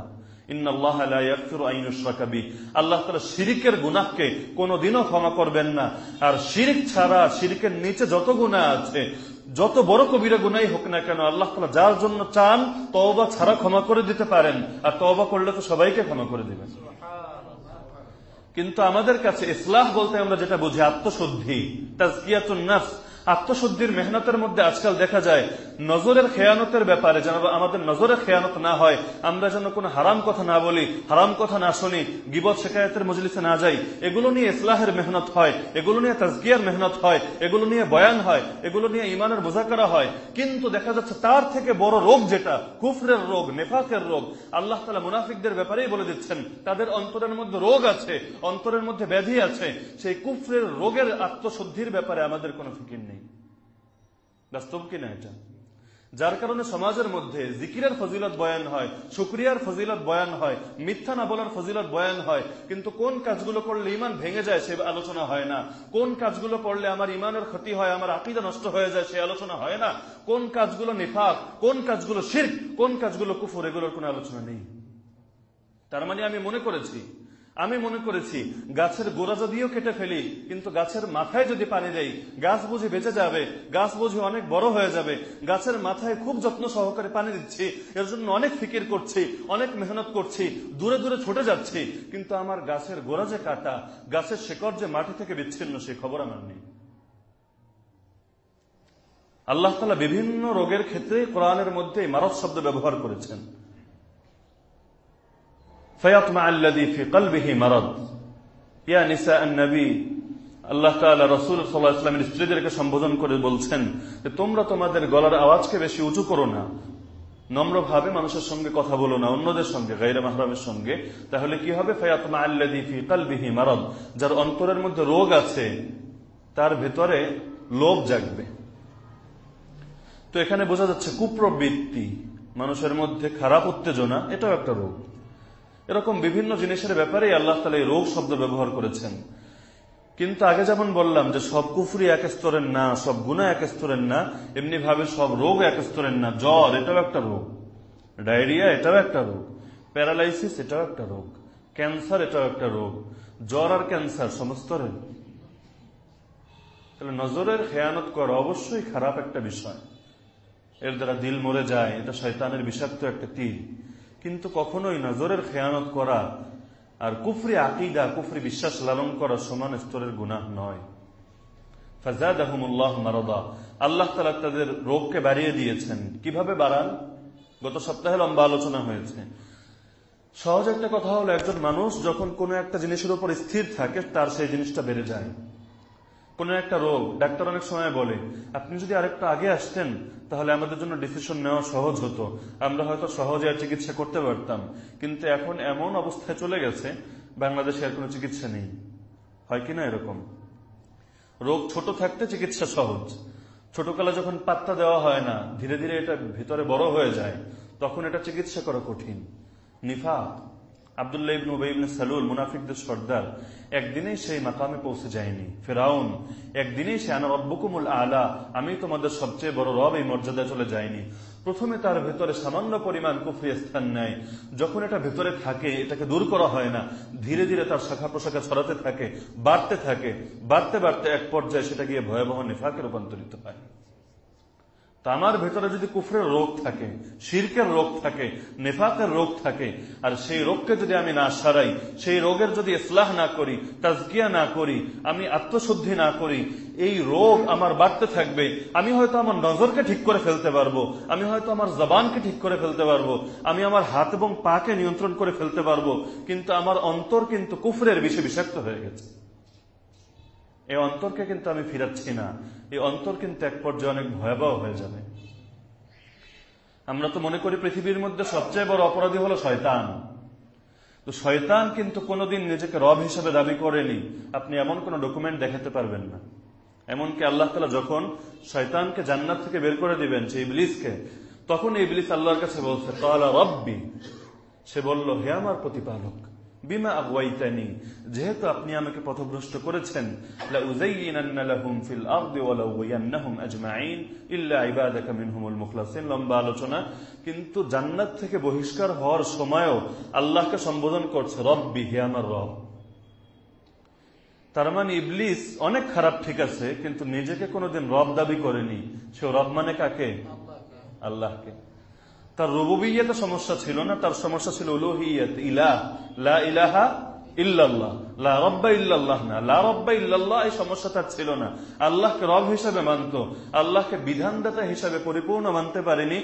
ক্ষমা করবেন না। আর শিরিক ছাড়া, শিরিকের নিচে যত আছে, যত বড় কবিরা গুনাই হোক না কেন যার জন্য চান, তওবা ছাড়া ক্ষমা করে দিতে পারেন। আর তওবা করলে তো সবাইকে ক্ষমা করে দিবেন। কিন্তু আমাদের কাছে ইসলাহ বলতে আমরা যেটা বুঝি, আত্মশুদ্ধি, তাজকিয়াতুন নাফস। আত্মশুদ্ধির মেহনতের মধ্যে আজকাল দেখা যায় নজরের খেয়ানতের ব্যাপারে যেন আমাদের নজরের খেয়ানত না হয়, আমরা যেন কোনো হারাম কথা না বলি, হারাম কথা না শুনি, গিবত শেখায়তের মজলিসে না যাই, এগুলো নিয়ে ইসলাহের মেহনত হয়, এগুলো নিয়ে তাজগিয়ার মেহনত হয়, এগুলো নিয়ে বয়ান হয়, এগুলো নিয়ে ইমানের বোঝা করা হয়, কিন্তু দেখা যাচ্ছে তার থেকে বড় রোগ যেটা, কুফরের রোগ, নেফাকের রোগ, আল্লাহ তালা মুনাফিকদের ব্যাপারেই বলে দিচ্ছেন, তাদের অন্তরের মধ্যে রোগ আছে, অন্তরের মধ্যে ব্যাধি আছে, সেই কুফরের রোগের আত্মশুদ্ধির ব্যাপারে আমাদের কোনো ফিকির নেই। বাস্তব কিনা এটা? যার কারণে সমাজের মধ্যে জিকিরের ফজিলত বয়ান হয়, শুক্রিয়ার ফজিলত বয়ান হয়, মিথ্যা না বলার ফজিলত বয়ান হয়, কিন্তু কোন কাজগুলো করলে ইমান ভেঙে যায় সে আলোচনা হয় না। কোন কাজগুলো করলে আমার ইমানের ক্ষতি হয়, আমার আকিদা নষ্ট হয়ে যায় সে আলোচনা হয় না। কোন কাজগুলো নিফাক, কোন কাজগুলো শির্ক, কোন কাজগুলো কুফুর, এগুলোর কোন আলোচনা নেই। তার মানে আমি মনে করেছি আমি মনে করেছি, গাছের গোড়া যদিও কেটে ফেলি, কিন্তু গাছের মাথায় যদি পানি দেই, গাছ বুঝি বেঁচে যাবে, গাছ বুঝি অনেক বড় হয়ে যাবে। গাছের মাথায় খুব যত্ন সহকারে পানি দিচ্ছি, এর জন্য অনেক ফিকির করছি, অনেক মেহনত করছি, দূরে দূরে ছুটে যাচ্ছি, কিন্তু আমার গাছের গোড়া যে কাটা, গাছের শেকড় যে মাটি থেকে বিচ্ছিন্ন, সে খবর আমার নেই। আল্লাহ তালা বিভিন্ন রোগের ক্ষেত্রে কোরআনের মধ্যে মারত শব্দ ব্যবহার করেছেন। فيطمع আল্লাদি ফি قلبه مرض. ইয়া নিসা النبي, আল্লাহ তালা রসুল সাল্লাহামের স্ত্রীদেরকে সম্বোধন করে বলছেন যে, তোমরা তোমাদের গলার আওয়াজকে বেশি উঁচু করো না। নম্রভাবে মানুষের সঙ্গে কথা বলো না, অন্যদের সঙ্গে গাইরা মাহরামের সঙ্গে। তাহলে কি হবে? ফি মারদ। যার অন্তরের মধ্যে রোগ আছে, তার ভেতরে লোভ জাগবে। তো এখানে বোঝা যাচ্ছে, কুপ্রবৃত্তি, মানুষের মধ্যে খারাপ উত্তেজনা, এটাও একটা রোগ। এরকম বিভিন্ন জিনিসের ব্যাপারে আল্লাহ তালা এই রোগ শব্দ ব্যবহার করেছেন। কিন্তু আগে যেমন বললাম যে সব কুফরি এক স্তরের না, সব গুণা এক স্তরের না এমনি ভাবে সব রোগ এক স্তরের না। জ্বর, এটাও একটা রোগ। ডায়রিয়া, এটাও একটা রোগ। প্যারালাইসিস, এটাও একটা রোগ। ক্যান্সার, এটাও একটা রোগ। জ্বর আর ক্যান্সার সমস্তরের তাহলে নজরের খেয়ানত করা অবশ্যই খারাপ একটা বিষয়। এর দ্বারা দিল মরে যায়, এটা শয়তানের বিষাক্ত একটা তীর। কিন্তু কখনোই নজরের খেয়ানত করা আর কুফরি আকিদা, কুফরি বিশ্বাস লালন করা সমান স্তরের গুনাহ নয়। ফাজাদ আহমুল্লাহ মারদা। আল্লাহ তালা তাদের রোগকে বাড়িয়ে দিয়েছেন। কীভাবে বাড়ান? গত সপ্তাহে লম্বা আলোচনা হয়েছে। সহজ একটা কথা হলো, একজন মানুষ যখন কোনো একটা জিনিসের উপর স্থির থাকে, তার সেই জিনিসটা বেড়ে যায়। কোনো একটা রোগ, ডাক্তার অনেক সময় বলে, আপনি যদি আরেকটা আগে আসতেন, তাহলে আমাদের জন্য ডিসিশন নেওয়া সহজ হতো। আমরা হয়তো সহজে আর চিকিৎসা করতে পারতাম। কিন্তু এখন এমন অবস্থায় চলে গেছে, বাংলাদেশে আর কোনো চিকিৎসা নেই। হয় কিনা এরকম? রোগ ছোট থাকতে চিকিৎসা সহজ। ছোটকালে যখন পাত্তা দেওয়া হয় না, ধীরে ধীরে এটা ভিতরে বড় হয়ে যায়, তখন এটা চিকিৎসা করা কঠিন। নিফা আবদুল্লাহ ইবনু ইবনে সালুল, মুনাফিকদের সর্দার। একদিনেই সেই মাকামে পৌঁছে যায়নি। ফেরাউন, একদিনেই সে, আনা রব্বকুমুল আলা আমি তোমাদের সবচেয়ে বড় রব এই মর্যাদায় চলে যায়নি প্রথমে তার ভেতরে সামান্য পরিমাণ কুফরি স্থান নেয় যখন এটা ভেতরে থাকে, এটাকে দূর করা হয় না। ধীরে ধীরে তার শাখা প্রশাখা ছড়াতে থাকে, বাড়তে থাকে। বাড়তে বাড়তে এক পর্যায়ে সেটা গিয়ে ভয়াবহ নেফাকে রূপান্তরিত হয়। তা আমার ভেতরে যদি কুফরের রোগ থাকে, শির্কের রোগ থাকে, নেফাকের রোগ থাকে, আর সেই রোগকে যদি আমি না সারাই, সেই রোগের যদি ইসলাহ না করি, তাজকিয়া না করি, আমি আত্মশুদ্ধি না করি, এই রোগ আমার বাড়তে থাকবে, আমি হয়তো আমার নজরকে ঠিক করে ফেলতে পারব, আমি হয়তো আমার জবানকে ঠিক করে ফেলতে পারব, আমি আমার হাত এবং পাকে নিয়ন্ত্রণ করে ফেলতে পারব, কিন্তু আমার অন্তর কিন্তু কুফরের বিষে বিষাক্ত হয়ে গেছে। এই অন্তরকে কিন্তু আমি ফিরাচ্ছি না। এই অন্তর কিন্তু এক পর্যায়ে অনেক ভয়াবহ হয়ে যাবে। আমরা তো মনে করি পৃথিবীর মধ্যে সবচেয়ে বড় অপরাধী হলো শয়তান। তো শয়তান কিন্তু কোনোদিন নিজেকে রব হিসেবে দাবি করেনি। আপনি এমন কোন ডকুমেন্ট দেখাতে পারবেন না। এমনকি আল্লাহ তালা যখন শয়তানকে জান্নাত থেকে বের করে দিবেন সেই ইবলিসকে, তখন এই ইবলিস আল্লাহর কাছে বলছে, কালা রব্বি। সে বলল, হে আমার প্রতিপালক বিমা আগুয়াইতানি যেহেতু আপনি আমাকে পথভ্রষ্ট করেছেন লম্বা আলোচনা কিন্তু জান্নাত থেকে বহিষ্কার হওয়ার সময়ও আল্লাহকে সম্বোধন করছে রব্বি হে আমার রব। তার মানে ইবলিস অনেক খারাপ ঠিক আছে কিন্তু নিজেকে কোনোদিন রব দাবি করেনি। সে রব মানে কাকে? আল্লাহকে। তার রুবুবিয়াতে সমস্যা ছিল না তার সমস্যা ছিল উলুহিয়াত ইলাহ লা ইলাহা ইল্লাল্লাহ। ইল্লাল্লাহ না। ইল্লাল্লাহ এই সমস্যা তার ছিল না। আল্লাহকে রব আল্লাহকে বিধানদাতা পরিপূর্ণ মানতে পারেনি।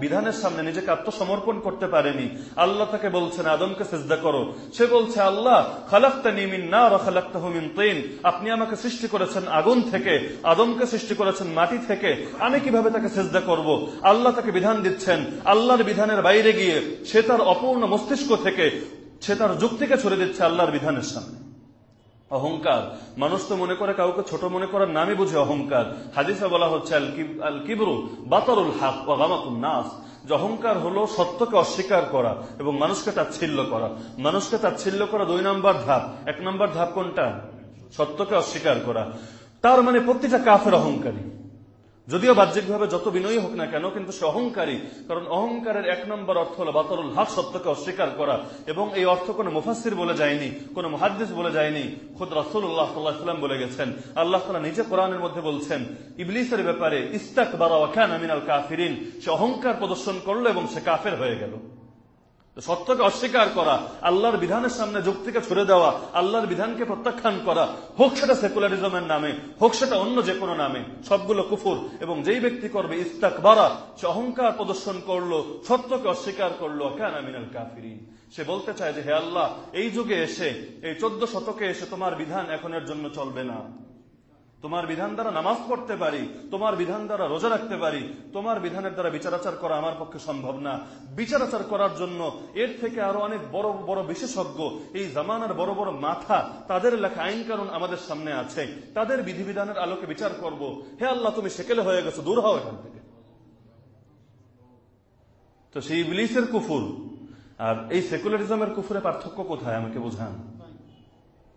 বিধানের সামনে নিজেকে আত্মসমর্পণ করতে পারেনি। আল্লাহ তাকে বলছেন, আদমকে সেজদা করো। সে বলছে, আল্লাহ খালাক্তা নিমিন না খালাক্তা হুমিন তিন। আপনি আমাকে সৃষ্টি করেছেন আগুন থেকে। আদমকে সৃষ্টি করেছেন মাটি থেকে। আমি কীভাবে তাকে সেজদা করব? আল্লাহ তাকে বিধান দিচ্ছেন। আল্লাহর বিধানের বাইরে গিয়ে সে তার অপূর্ণ মস্তিষ্ক থেকে সে তার যুক্তিকে ছড়ে দিচ্ছে আল্লাহর বিধানের সামনে। অহংকার। মানুষ তো মনে করে কাউকে ছোট মনে করার নামই বুঝে অহংকার। হাদিসে বলা হচ্ছে, আল যে অহংকার হলো সত্যকে অস্বীকার করা এবং মানুষকে তাচ্ছিল্য করা। মানুষকে তাচ্ছিল্য করা দুই নম্বর ধাপ। এক নম্বর ধাপ কোনটা? সত্যকে অস্বীকার করা। তার মানে প্রতিটা কাফের অহংকারী। যদিও বাহ্যিকভাবে যত বিনয়ী হোক না কেন, কিন্তু সে অহংকারী। কারণ অহংকারের এক নম্বর অর্থ হল বাতরুল হাক, সত্যকে অস্বীকার করা। এবং এই অর্থ কোন মুফাসির বলে যায়নি, কোন মহাদ্দিস বলে যায়নি, খুদ রসুল্লাহ সাল্লাহাম বলে গেছেন আল্লাহ তালা নিজে কোরআনের মধ্যে বলছেন, ইবলিসের ব্যাপারে ইস্তাক বারা ওয়াখান আমিনাল কাফিরিন সে অহংকার প্রদর্শন করল এবং সে কাফের হয়ে গেল। সত্যকে অস্বীকার করা, আল্লাহর বিধানের সামনে যুক্তিকে ছুড়ে দেওয়া, আল্লাহর বিধানকে প্রত্যাখ্যান করা, হোক সেটা সেকুলারিজমের নামে, হোক সেটা অন্য যে কোনো নামে, সবগুলো কুফুর। এবং যেই ব্যক্তি করবে ইস্তাক বারা সে অহংকার প্রদর্শন করল, সত্যকে অস্বীকার করল কেন আমিনাল কাফিরি সে বলতে চায় যে, হে আল্লাহ, এই যুগে এসে, এই চোদ্দ শতকে এসে তোমার বিধান এখনের জন্য চলবে না। তোমার বিধান দ্বারা নামাজ পড়তে পারি, তোমার বিধান দ্বারা রোজা রাখতে পারি, তোমার বিধানের দ্বারা বিচারাচার করা আমার পক্ষে সম্ভব না। বিচারাচার করার জন্য এর থেকে আরও অনেক বড় বড় বিশেষজ্ঞ এই জামানার বড় বড় মাথা তাদের লেখা আইন কারণ আমাদের সামনে আছে। তাদের বিধিবিধানের আলোকে বিচার করব। হে আল্লাহ, তুমি সেকেলে হয়ে গেছো, দূর হও এখান থেকে। তো সেই ইবলিসের কুফুর, আর এই সেকুলারিজমের কুফুরে পার্থক্য কোথায় আমাকে বোঝান?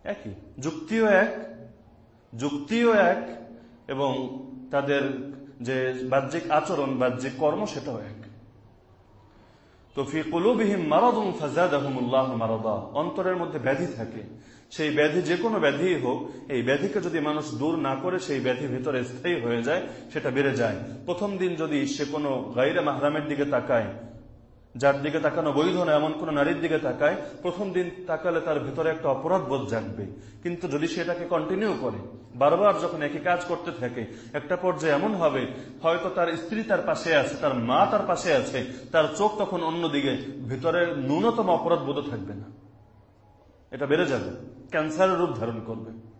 একই, যুক্তিও এক যুক্তিও এক এবং তাদের যে বাহ্যিক আচরণ, বাহ্যিক কর্ম, সেটাও এক। তো ফি কুলুবিহিম মারাদুন ফাজাদাহুমুল্লাহ মারাদা। অন্তরের মধ্যে ব্যাধি থাকে। সেই ব্যাধি যে কোনো ব্যাধি হোক, এই ব্যাধিকে যদি মানুষ দূর না করে, সেই ব্যাধি ভিতরে স্থায়ী হয়ে যায়, সেটা বেড়ে যায়। প্রথম দিন যদি সে কোনো গাইরে মাহরামের দিকে তাকায় যার দিকে তাকানো বৈধ না, এমন কোন নারীর দিকে তাকায়, প্রথম দিন তাকালে তার ভিতরে একটা অপরাধ বোধ জাগবে। কিন্তু যদি সেটাকে কন্টিনিউ করে, বারবার যখন একই কাজ করতে থাকে, একটা পর্যায়ে এমন হবে, হয়তো তার স্ত্রী তার পাশে আছে, তার মা তার পাশে আছে, তার চোখ তখন অন্যদিকে, ভিতরের ন্যূনতম অপরাধ বোধ থাকবে না। এটা বেড়ে যাবে, ক্যান্সারের রূপ ধারণ করবে।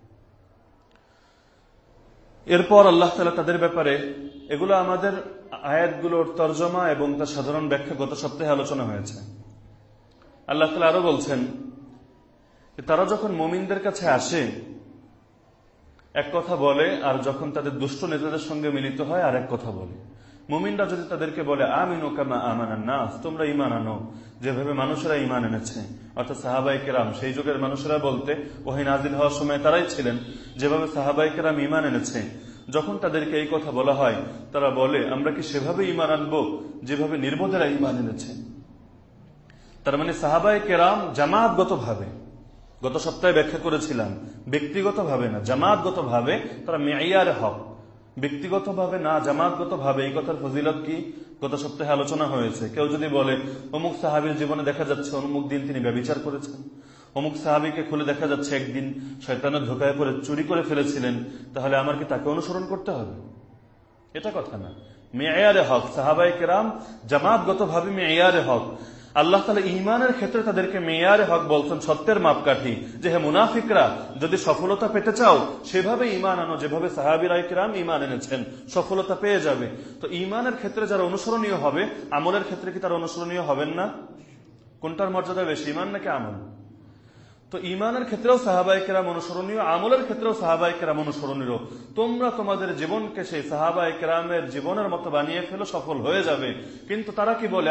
এরপর আল্লাহ তালা তাদের ব্যাপারে এগুলো আমাদের আয়াতগুলোর তর্জমা এবং তার সাধারণ ব্যাখ্যা গত সপ্তাহে আলোচনা হয়েছে। আল্লাহ তালা আরও বলছেন তারা যখন মমিনদের কাছে আসে, এক কথা বলে আর যখন তাদের দুষ্ট নেতাদের সঙ্গে মিলিত হয় আর এক কথা বলে। মুমিনরা যদি তাদেরকে বলে, আমিন কামা আমানান নাস তোমরা ইমান আনো। যেভাবে মানুষেরা ইমান এনেছে, অর্থাৎ সাহাবাই কেরাম, সেই যুগের মানুষেরা বলতে ওহি নাজিল হওয়ার সময় তারাই ছিলেন। যেভাবে সাহাবাই কেরাম ইমান এনেছে, যখন তাদেরকে এই কথা বলা হয়, তারা বলে, আমরা কি সেভাবে ইমান আনব যেভাবে নির্বোধেরা ইমান এনেছে? তার মানে সাহাবাই কেরাম জামাতগত ভাবে গত সপ্তাহে ব্যাখ্যা করেছিলাম ব্যক্তিগত ভাবে না জামাতগত ভাবে তারা মেয়ার হক। ব্যক্তিগতভাবে না জামাতগত ভাবে এই কথার ফজিলত কি? গত সপ্তাহে আলোচনা হয়েছে। কেউ যদি বলে, অমুক সাহাবির জীবনে দেখা যাচ্ছে, অমুক দিন তিনি ব্যবচার করেছেন। অমুক সাহাবিকে খুলে দেখা যাচ্ছে, একদিন শয়তানের ধোকায় পরে চুরি করে ফেলেছিলেন, তাহলে আমার কি তাকে অনুসরণ করতে হবে? এটা কথা না। মেয়ারে হক সাহাবাই কেরাম জামাতগত ভাবে মেয়ারে হক। আল্লাহ তালা ইমানের ক্ষেত্রে তাদেরকে মেয়ারে হক বলছেন সত্যের মাপকাঠি। যে হে মুনাফিকরা, যদি সফলতা পেতে চাও, সেভাবে ইমান আনো, যেভাবে সাহাবিরাই কিরাম ইমান এনেছেন, সফলতা পেয়ে যাবে। তো ইমানের ক্ষেত্রে যারা অনুসরণীয় হবে, আমলের ক্ষেত্রে কি তারা অনুসরণীয় হবেন না? কোনটার মর্যাদা বেশি ইমান নাকি আমল? তো ইমানের ক্ষেত্রেও সাহাবাই কেরাম অনুসরণীয়, আমলের ক্ষেত্রেও সাহাবাই কেরাম অনুসরণীয়। তোমরা তোমাদের জীবনকে সেই সাহাবাই কেরামের জীবনের মতো বানিয়ে ফেলো, সফল হয়ে যাবে। কিন্তু তারা কি বলে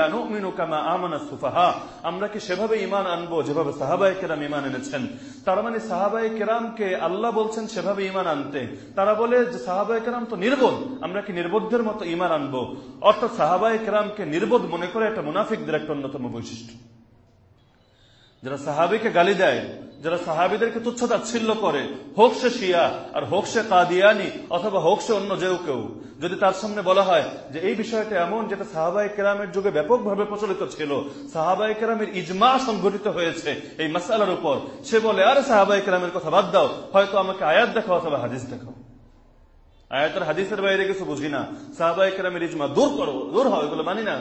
কামা আমানা সুফাহা? আমরা কি সেভাবে ইমান আনব, যেভাবে সাহাবাই কেরাম ইমান এনেছেন? তার মানে সাহাবাই কেরামকে আল্লাহ বলছেন সেভাবে ইমান আনতে। তারা বলে যে সাহাবাই কেরাম তো নির্বোধ, আমরা কি নির্বোধের মতো ইমান আনব? অর্থাৎ সাহাবাই কেরামকে নির্বোধ মনে করে একটা মুনাফিকদের একটা অন্যতম বৈশিষ্ট্য। যারা সাহাবিকে গালি দেয়, যারা সাহাবিদেরকে তুচ্ছ তাচ্ছিল্য করে, হোক সে শিয়া আর হোক সে কাদিয়ানি অথবা হোক সে অন্য যেও কেউ, যদি তার সামনে বলা হয় যে এই বিষয়টা এমন যেটা সাহাবাই কেরামের যুগে ব্যাপকভাবে প্রচলিত ছিল সাহাবাই কেরামের ইজমা সংঘটিত হয়েছে এই মাসালার উপর, সে বলে, আরে সাহাবাই কেরামের কথা বাদ দাও, হয়তো আমাকে আয়াত দেখাও অথবা হাদিস দেখাও। আয়াতের হাদিসের বাইরে কিছু বুঝি না। সাহাবাই কেরামের ইজমা দূর করো, দূর হয় এগুলো মানি না।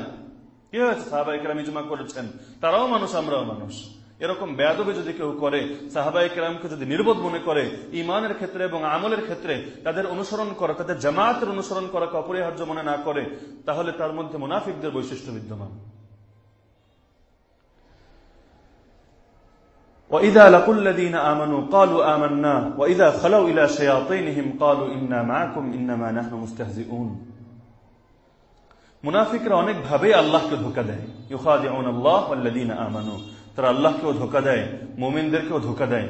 কি হয়েছে? সাহাবাই কেরাম ইজমা করেছেন, তারাও মানুষ, আমরাও মানুষ। এরকম বেয়াদবে যদি কেউ করে সাহাবাই কেরামকে যদি নির্বোধ মনে করে ইমানের ক্ষেত্রে এবং আমলের ক্ষেত্রে তাদের অনুসরণ করা তাদের জামাতের অনুসরণ করাকে অপরিহার্য মনে না করে তাহলে তার মধ্যে মুনাফিকদের বৈশিষ্ট্য বিদ্যমান وإذا لقوا الذين آمنوا قالوا آمنا وإذا خلوا إلى شياطينهم قالوا إنا معكم إنما نحن مستهزئون মুনাফিকরা অনেক ভাবে আল্লাহকে ধোকা দেয় ইউখাদিউন আল্লাহ ওয়াল্লাযীনা আমানু তারা আল্লাহকেও ধোকা দেয়, মোমিনদেরকেও ধোকা দেয়।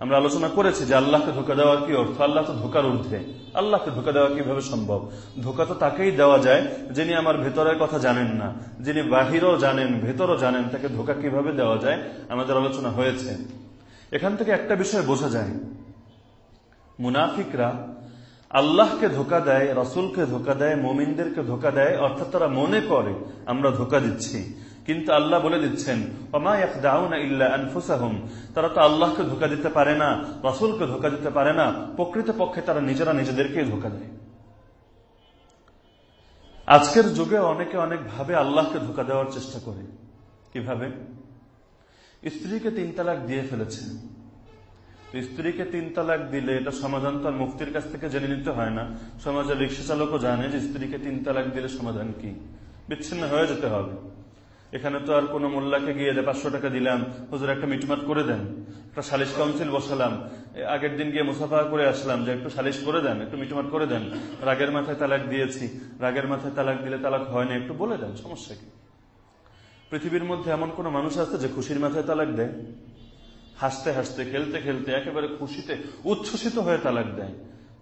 আমরা আলোচনা করেছি যে আল্লাহকে ধোকা দেওয়ার কি অর্থ? আল্লাহ তো ধোকার ঊর্ধ্বে। আল্লাহকে ধোকা দেওয়া কীভাবে সম্ভব? ধোকা তো তাকেই দেওয়া যায় যিনি আমার ভেতরের কথা জানেন না, যিনি বাহিরও জানেন, ভেতরও জানেন, তাকে ধোকা কীভাবে দেওয়া যায়? আমাদের আলোচনা হয়েছে। এখান থেকে একটা বিষয় বোঝা যায়। মুনাফিকরা আল্লাহকে ধোকা দেয়, রসুলকে ধোকা দেয়, মোমিনদেরকে ধোকা দেয়, অর্থাৎ তারা মনে করে, আমরা ধোকা দিচ্ছি। কিন্তু আল্লাহ বলে দিচ্ছেন তারা তো আল্লাহকে ধোকা দিতে পারে না, রসুলকে ধোকা দিতে পারে না প্রকৃত পক্ষে তারা নিজেরা নিজেদেরকে ধোকা দেয়। আজকের যুগে অনেকে অনেক ভাবে আল্লাহকে ধোকা দেওয়ার চেষ্টা করে। কীভাবে? স্ত্রীকে তিন তালাক দিয়ে ফেলেছেন। স্ত্রীকে তিন তালাক দিলে এটা সমাধান তো আর মুক্তির কাছ থেকে জেনে নিতে হয় না। সমাজের রিক্সা চালকও জানে যে স্ত্রীকে তিন তালাক দিলে সমাধান কি। বিচ্ছিন্ন হয়ে যেতে হবে। এখানে তো আর কোনো মোল্লাকে গিয়ে পাঁচশো টাকা দিলাম, হুজুর একটা মিটমাট করে দেন, একটা সালিশ কাউন্সিল বসালাম আগের দিন গিয়ে মুসাফা করে আসলাম যে একটু সালিশ করে দেন, একটু মিটমাট করে দেন, রাগের মাথায় তালাক দিয়েছি, রাগের মাথায় তালাক দিলে তালাক হয় না, একটু বলে দেন, সমস্যা কি? পৃথিবীর মধ্যে এমন কোন মানুষ আছে যে খুশির মাথায় তালাক দেয়? হাসতে হাসতে, খেলতে খেলতে, একেবারে খুশিতে, উচ্ছ্বসিত হয়ে তালাক দেয়।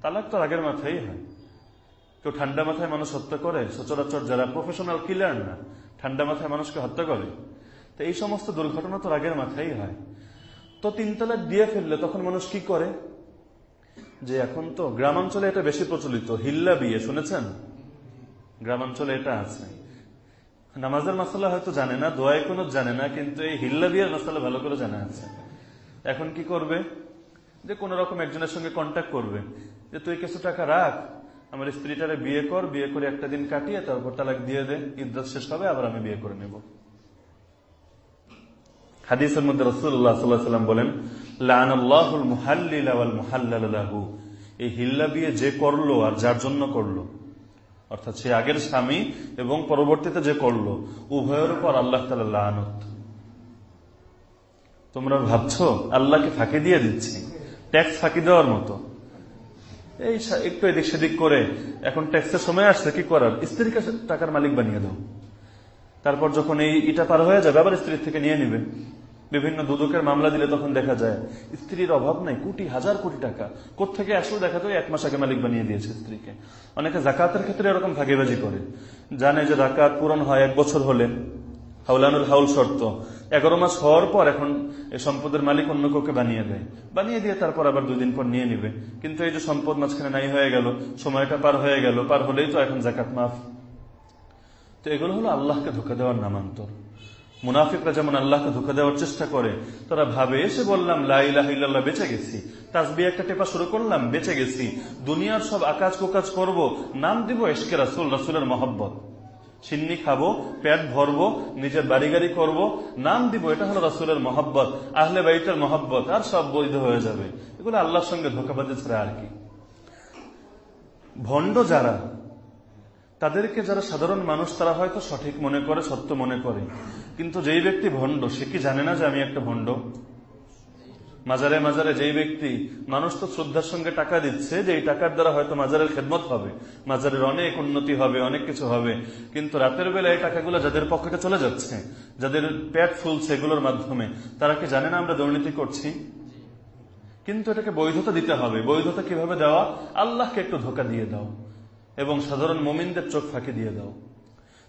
তালাক তো রাগের মাথায় হয়। কেউ ঠান্ডা মাথায় মানুষ হত্যা করে, সচরাচর যারা প্রফেশনাল কিলার না ঠান্ডা মাথায় মানুষকে হত্যা করে। তো এই সমস্ত দুর্ঘটনা তো রাগের মাথায় হয়। তো তিন তালাক দিয়ে ফেললে তখন মানুষ কি করে? যে এখন তো গ্রামাঞ্চলে এটা বেশি প্রচলিত। হিল্লা বিয়ে, শুনেছেন? গ্রামাঞ্চলে এটা আছে। নামাজের মাসালা হয়তো জানে না, দোয়াই কোনো জানে না, কিন্তু এই হিল্লা বিয়ের মাসালা ভালো করে জানা আছে। এখন কি করবে? যে কোন রকম একজনের সঙ্গে কন্ট্যাক্ট করবে। যে, তুই কিছু টাকা রাখ আমার স্ত্রীটারে বিয়ে কর, বিয়ে করে একটা দিন কাটিয়ে তারপর তালাক দিয়ে দে ইদ্যত শেষ হবে, আবার আমি বিয়ে করে নেব। হাদিসের মধ্যে রসুল্লাহ সাল্লাম বলেন এই হিল্লা বিয়ে যে করল আর যার জন্য করল, অর্থাৎ সে আগের স্বামী এবং পরবর্তীতে যে করল, উভয়ের উপর আল্লাহ তালা তোমরা ভাবছ, আল্লাহকে ফাঁকি দিয়ে দিচ্ছি, ট্যাক্স ফাঁকি দেওয়ার মতো। এই একটু এদিক সেদিক করে। এখন ট্যাক্সের সময় আসছে, কি করার? স্ত্রীকে টাকার মালিক বানিয়ে দাও। তারপর যখন এই ইটা পার হয়ে যাবে, আবার স্ত্রীর থেকে নিয়ে নিবে। বিভিন্ন দুদকের মামলা দিলে তখন দেখা যায়, স্ত্রীর অভাব নাই, কোটি, হাজার কোটি টাকা। কোথেকে আসলে? দেখা যায়, এক মাস আগে মালিক বানিয়ে দিয়েছে স্ত্রীকে। অনেকে জাকাতের ক্ষেত্রে এরকম ভাগিবাজি করে। জানে যে জাকাত পূরণ হয় এক বছর হলে। হাউলানুল হাউল শর্ত। এগারো মাস হওয়ার পর এখন সম্পদের মালিক অন্য কাউকে বানিয়ে দেয়। বানিয়ে দিয়ে তারপর আবার দুই দিন পর নিয়ে নিবে। কিন্তু এই যে সম্পদ মাঝখানে নাই হয়ে গেল, সময়টা পার হয়ে গেল, পার হলেই তো এখন জাকাত মাফ। তো এগুলো হলো আল্লাহকে ধোকা দেওয়ার নামান্তর। মুনাফিকরা যেমন আল্লাহকে ধোকা দেওয়ার চেষ্টা করে, তারা ভাবে, এসে বললাম লাইল্লাহ বেঁচে গেছি। তাসবি একটা টেপা শুরু করলাম, বেঁচে গেছি। দুনিয়ার সব আকাজ কোকাজ করব, নাম দিব এসকে রাসুল, রাসুলের মহব্বত। চিন্নি খাব, পেট ভরবো, নিজের বাড়ি গাড়ি করব, নাম দিব, এটা হলো রাসুলের মহব্বত, আহলে বাইটের মহব্বত, আর সব বৈধ হয়ে যাবে। এগুলো আল্লাহর সঙ্গে ধোকাবাজি ছাড়া আর কি। ভণ্ড যারা, তাদেরকে যারা সাধারণ মানুষ, তারা হয়তো সঠিক মনে করে, সত্য মনে করে। কিন্তু যেই ব্যক্তি ভণ্ড, সে কি জানে না যে আমি একটা ভণ্ড? মাজারে মাজারে যেই ব্যক্তি, মানুষ তো শ্রদ্ধার সঙ্গে টাকা দিচ্ছে যে এই টাকার দ্বারা হয়তো মাজারের খেদমত হবে। মাজারের অনেক উন্নতি হবে, অনেক কিছু হবে। কিন্তু রাতের বেলা এই টাকাগুলো যাদের পকেটে চলে যাচ্ছে, যাদের পেট ফুলছে এগুলোর মাধ্যমে, তারা কি জানে না আমরা দুর্নীতি করছি? কিন্তু এটাকে বৈধতা দিতে হবে। বৈধতা কীভাবে দেওয়া? আল্লাহকে একটু ধোকা দিয়ে দাও এবং সাধারণ মোমিনদের চোখ ফাঁকি দিয়ে দাও।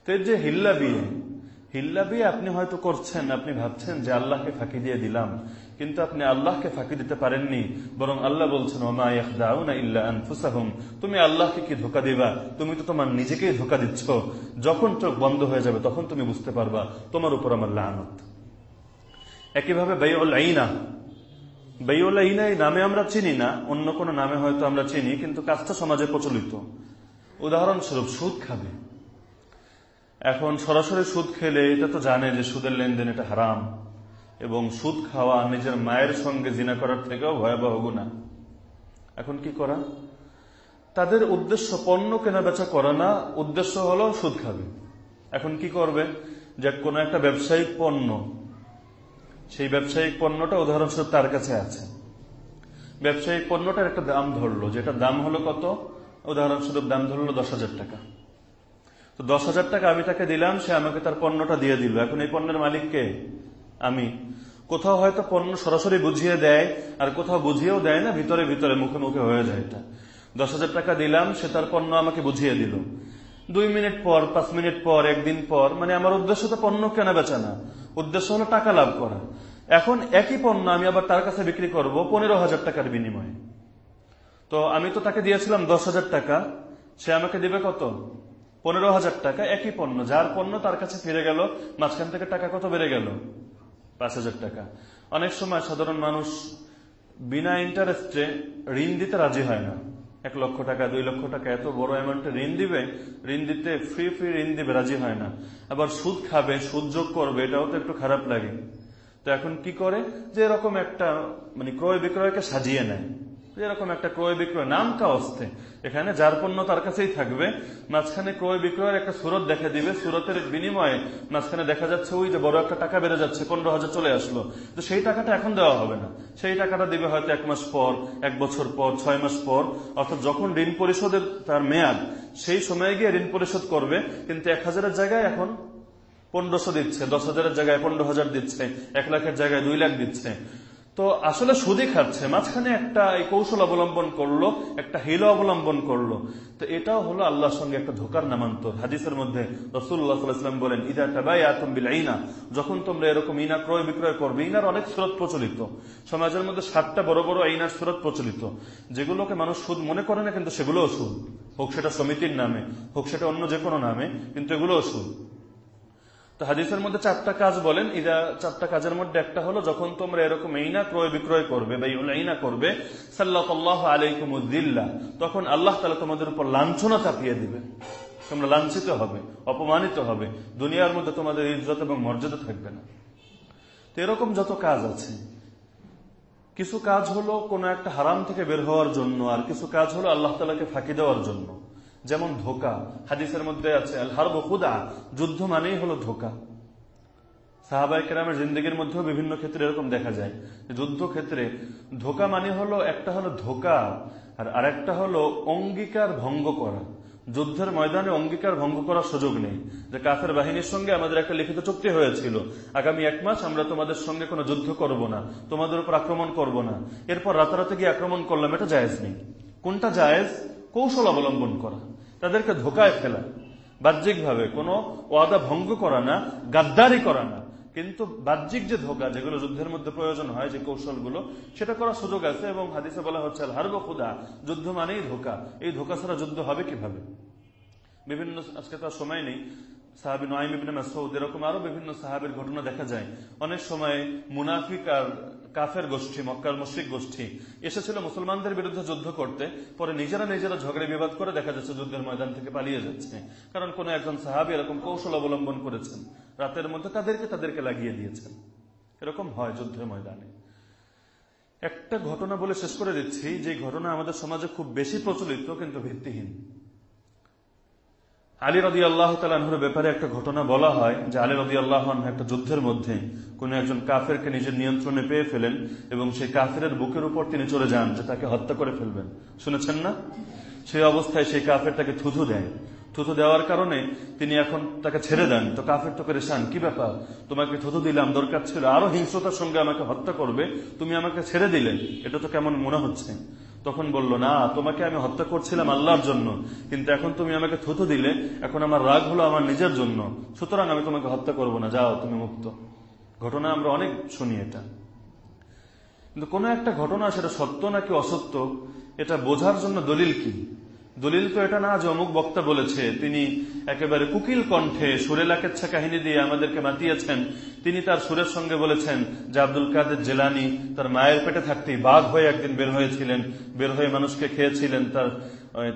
তো যে হিল্লা বিয়ে হিল্লা বিয়ে আপনি হয়তো করছেন, আপনি ভাবছেন যে আল্লাহকে ফাঁকি দিয়ে দিলাম, কিন্তু আপনি আল্লাহকে ফাঁকি দিতে পারেননি, বরং আল্লাহ বলছেন আনফুসাহুম। তুমি আল্লাহকে কি ধোকা দিবা? তুমি তো তোমার নিজেকেই ধোকা দিচ্ছ। যখন চোখ বন্ধ হয়ে যাবে, তখন তুমি বুঝতে পারবা, তোমার উপর আমার লানত। একইভাবে বেউল আইনা। বেউল আইনা এই নামে আমরা চিনি না, অন্য কোনো নামে হয়তো আমরা চিনি, কিন্তু কাজটা সমাজে প্রচলিত। উদাহরণস্বরূপ, সুদ খাবে। এখন সরাসরি সুদ খেলে এটা তো জানে যে সুদের লেনদেন এটা হারাম। এবং সুদ খাওয়া নিজের মায়ের সঙ্গে জিনা করার থেকেও ভয়াবহ গুণা। এখন কি করা? তাদের উদ্দেশ্য পণ্য কেনা বেচা করা না, উদ্দেশ্য হলো সুদ খাবে। এখন কি করবে? যে কোনো একটা ব্যবসায়িক পণ্য, সেই ব্যবসায়িক পণ্যটা উদাহরণস্বরূপ তার কাছে আছে। ব্যবসায়িক পণ্যটার একটা দাম ধরলো, যেটা দাম হলো কত? উদাহরণস্বরূপ দাম ধরলো দশ হাজার টাকা। তো দশ হাজার টাকা আমি তাকে দিলাম, সে আমাকে তার পণ্যটা দিয়ে দিল। এখন এই পণ্যের মালিককে আমি। কোথাও হয়তো পণ্য সরাসরি বুঝিয়ে দেয়, আর কোথাও বুঝিয়েও দেয় না, ভিতরে ভিতরে, মুখে মুখে হয়ে যায় এটা। দশ হাজার টাকা দিলাম, সে তার পণ্য আমাকে বুঝিয়ে দিল। দুই মিনিট পর, পাঁচ মিনিট পর, একদিন পর মানে আমার উদ্দেশ্য তো পণ্য কেনা বেচা না। উদ্দেশ্য হলো টাকা লাভ করা। এখন একই পণ্য আমি আবার তার কাছে বিক্রি করব পনেরো হাজার টাকার বিনিময়ে। তো আমি তো তাকে দিয়েছিলাম দশ হাজার টাকা, সে আমাকে দিবে কত? পনেরো হাজার টাকা, একই পণ্য। যার পণ্য তার কাছে ফিরে গেল, মাঝখান থেকে টাকা কত বেড়ে গেল? পাঁচ হাজার টাকা। অনেক সময় সাধারণ মানুষ বিনা ইন্টারেস্টে ঋণ দিতে রাজি হয় না। এক লক্ষ টাকা, দুই লক্ষ টাকা, এত বড় অ্যামাউন্টে ঋণ দিবে, ঋণ দিতে ফ্রি ফ্রি ঋণ দিবে, রাজি হয় না। আবার সুদ খাবে, সুদ যোগ করবে, এটাও তো একটু খারাপ লাগে। তো এখন কি করে? যে এরকম একটা মানে ক্রয় বিক্রয়কে সাজিয়ে নেয়। এরকম একটা ক্রয় বিক্রয় নাম কাওয়াস্তে এখানে যার পণ্য তার কাছেই থাকবে, মাঝখানে ক্রয় বিক্রয়ের একটা সুরত দেখা দিবে, সুরতের বিনিময়ে মাঝখানে দেখা যাচ্ছে ওই যে বড় একটা টাকা বেড়ে যাচ্ছে, পনেরো হাজার চলে আসলো। তো সেই টাকাটা এখন দেওয়া হবে না। সেই টাকাটা দিবে হয়তো এক মাস পর, এক বছর পর, ছয় মাস পর, অর্থাৎ যখন ঋণ পরিশোধের তার মেয়াদ, সেই সময়ে গিয়ে ঋণ পরিশোধ করবে, কিন্তু এক হাজারের জায়গায় এখন পনেরোশো দিচ্ছে, দশ হাজারের জায়গায় পনেরো হাজার দিচ্ছে, এক লাখের জায়গায় দুই লাখ দিচ্ছে। তো আসলে সুদই খাচ্ছে, মাঝখানে একটা কৌশল অবলম্বন করল, একটা হিল অবলম্বন করল। তো এটাও হলো আল্লাহর সঙ্গে একটা ধোকার নামান্তর। হাদিসের মধ্যে রসুল্লাহাম বলেন, ইদা টাবাই আতম বিল ইনা যখন তোমরা এরকম ইনা ক্রয় বিক্রয় করবে ইনার অনেক স্রোত প্রচলিত। সমাজের মধ্যে সাতটা বড় বড় ইনার স্রোত প্রচলিত। যেগুলোকে মানুষ সুদ মনে করে না, কিন্তু সেগুলোও সুদ। হোক সেটা সমিতির নামে, হোক সেটা অন্য যে কোনো নামে, কিন্তু এগুলোও সুদ। তো হাদিসের মধ্যে চারটা কাজ বলেন, ইদা চারটা কাজের মধ্যে একটা হলো, যখন তোমরা এরকম এইনা ক্রয় বিক্রয় করবে বা এইনা করবে সাল্লাহ আলাইকুমুদ্দিল্লা তখন আল্লাহ তালা তোমাদের উপর লাঞ্ছনা চাপিয়ে দিবে। তোমরা লাঞ্ছিত হবে, অপমানিত হবে, দুনিয়ার মধ্যে তোমাদের ইজ্জত এবং মর্যাদা থাকবে না। তো এরকম যত কাজ আছে, কিছু কাজ হলো কোনো একটা হারাম থেকে বের হওয়ার জন্য, আর কিছু কাজ হলো আল্লাহ তালাকে ফাঁকি দেওয়ার জন্য। যেমন ধোকা। হাদিসের মধ্যে আছে আল যুদ্ধ মানেই হলো ধোকা। সাহাবাই কেরামের জিন্দগির মধ্যেও বিভিন্ন ক্ষেত্রে এরকম দেখা যায় যুদ্ধ ক্ষেত্রে ধোকা মানে হলো, একটা হলো ধোকা আর আরেকটা হলো অঙ্গীকার ভঙ্গ করা। যুদ্ধের ময়দানে অঙ্গীকার ভঙ্গ করার সুযোগ নেই। যে কাফের বাহিনীর সঙ্গে আমাদের একটা লিখিত চুক্তি হয়েছিল, আগামী এক মাস আমরা তোমাদের সঙ্গে কোনো যুদ্ধ করব না, তোমাদের উপর আক্রমণ করব না। এরপর রাতারাতে গিয়ে আক্রমণ করলাম, এটা জায়েজ নেই। কোনটা জায়েজ? কৌশল অবলম্বন করা। তাদেরকে ধোকায় ফেলা। বাহ্যিকভাবে কোনো ওয়াদা ভঙ্গ করা না, গাদ্দারি করা না। কিন্তু বাহ্যিক যে ধোকা, যেগুলো যুদ্ধের মধ্যে প্রয়োজন হয়, যে কৌশলগুলো, সেটা করার সুযোগ আছে এবং হাদিসে বলা হচ্ছে হারব খুদা, যুদ্ধ মানেই ধোকা। এই ধোকা ছাড়া যুদ্ধ হবে কীভাবে? বিভিন্ন, আজকে তার সময় নেই। সাহাবি নয়ম ইবনে এরকম আরও বিভিন্ন সাহাবের ঘটনা দেখা যায়। অনেক সময় মুনাফিক আর কাফের গোষ্ঠী, মক্কার মুশ্রিক গোষ্ঠী এসেছিল মুসলমানদের বিরুদ্ধে যুদ্ধ করতে। পরে নিজেরা নিজেরা ঝগড়ে বিবাদ করে দেখা যাচ্ছে যুদ্ধের ময়দান থেকে পালিয়ে যাচ্ছে। কারণ কোন একজন সাহাবি এরকম কৌশল অবলম্বন করেছেন। রাতের মধ্যে তাদেরকে তাদেরকে লাগিয়ে দিয়েছেন। এরকম হয় যুদ্ধের ময়দানে। একটা ঘটনা বলে শেষ করে দিচ্ছি। যে ঘটনা আমাদের সমাজে খুব বেশি প্রচলিত, কিন্তু ভিত্তিহীন। আলী রদি আল্লাহ তালাহুর ব্যাপারে একটা ঘটনা বলা হয় যে আলী রদি আল্লাহ একটা যুদ্ধের মধ্যে কোন একজন কাফেরকে নিজের নিয়ন্ত্রণে পেয়ে ফেলেন এবং সেই কাফের বুকের উপর তিনি চলে যান যে তাকে হত্যা করে ফেলবেন। শুনেছেন না? সেই অবস্থায় সেই কাফের তাকে থুথু দেয়। থুথু দেওয়ার কারণে তিনি এখন তাকে ছেড়ে দেন। তো কাফের তো করেশান কি ব্যাপার? তোমাকে থুথু দিলাম, দরকার ছিল আরও হিংস্রতার সঙ্গে আমাকে হত্যা করবে, তুমি আমাকে ছেড়ে দিলে। এটা তো কেমন মনে হচ্ছে? তখন বলল, না, তোমাকে আমি হত্যা করছিলাম আল্লাহর জন্য, কিন্তু এখন তুমি আমাকে থুতু দিলে, এখন আমার রাগ হলো আমার নিজের জন্য। সুতরাং আমি তোমাকে হত্যা করব না, যাও, তুমি মুক্ত। ঘটনা আমরা অনেক শুনি এটা। কিন্তু কোনো একটা ঘটনা সেটা সত্য নাকি অসত্য, এটা বোঝার জন্য দলিল কি? দলিল তো এটা না যে অমুক বক্তা বলেছে, তিনি একেবারে কুকিল কণ্ঠে সুরেলাকেচ্ছা কাহিনী দিয়ে আমাদেরকে মাতিয়েছেন, তিনি তার সুরের সঙ্গে বলেছেন যে আব্দুল কাদের জেলানি তার মায়ের পেটে থাকতেই বাঘ হয়ে একদিন বের হয়েছিলেন, বের হয়ে মানুষকে খেয়েছিলেন, তার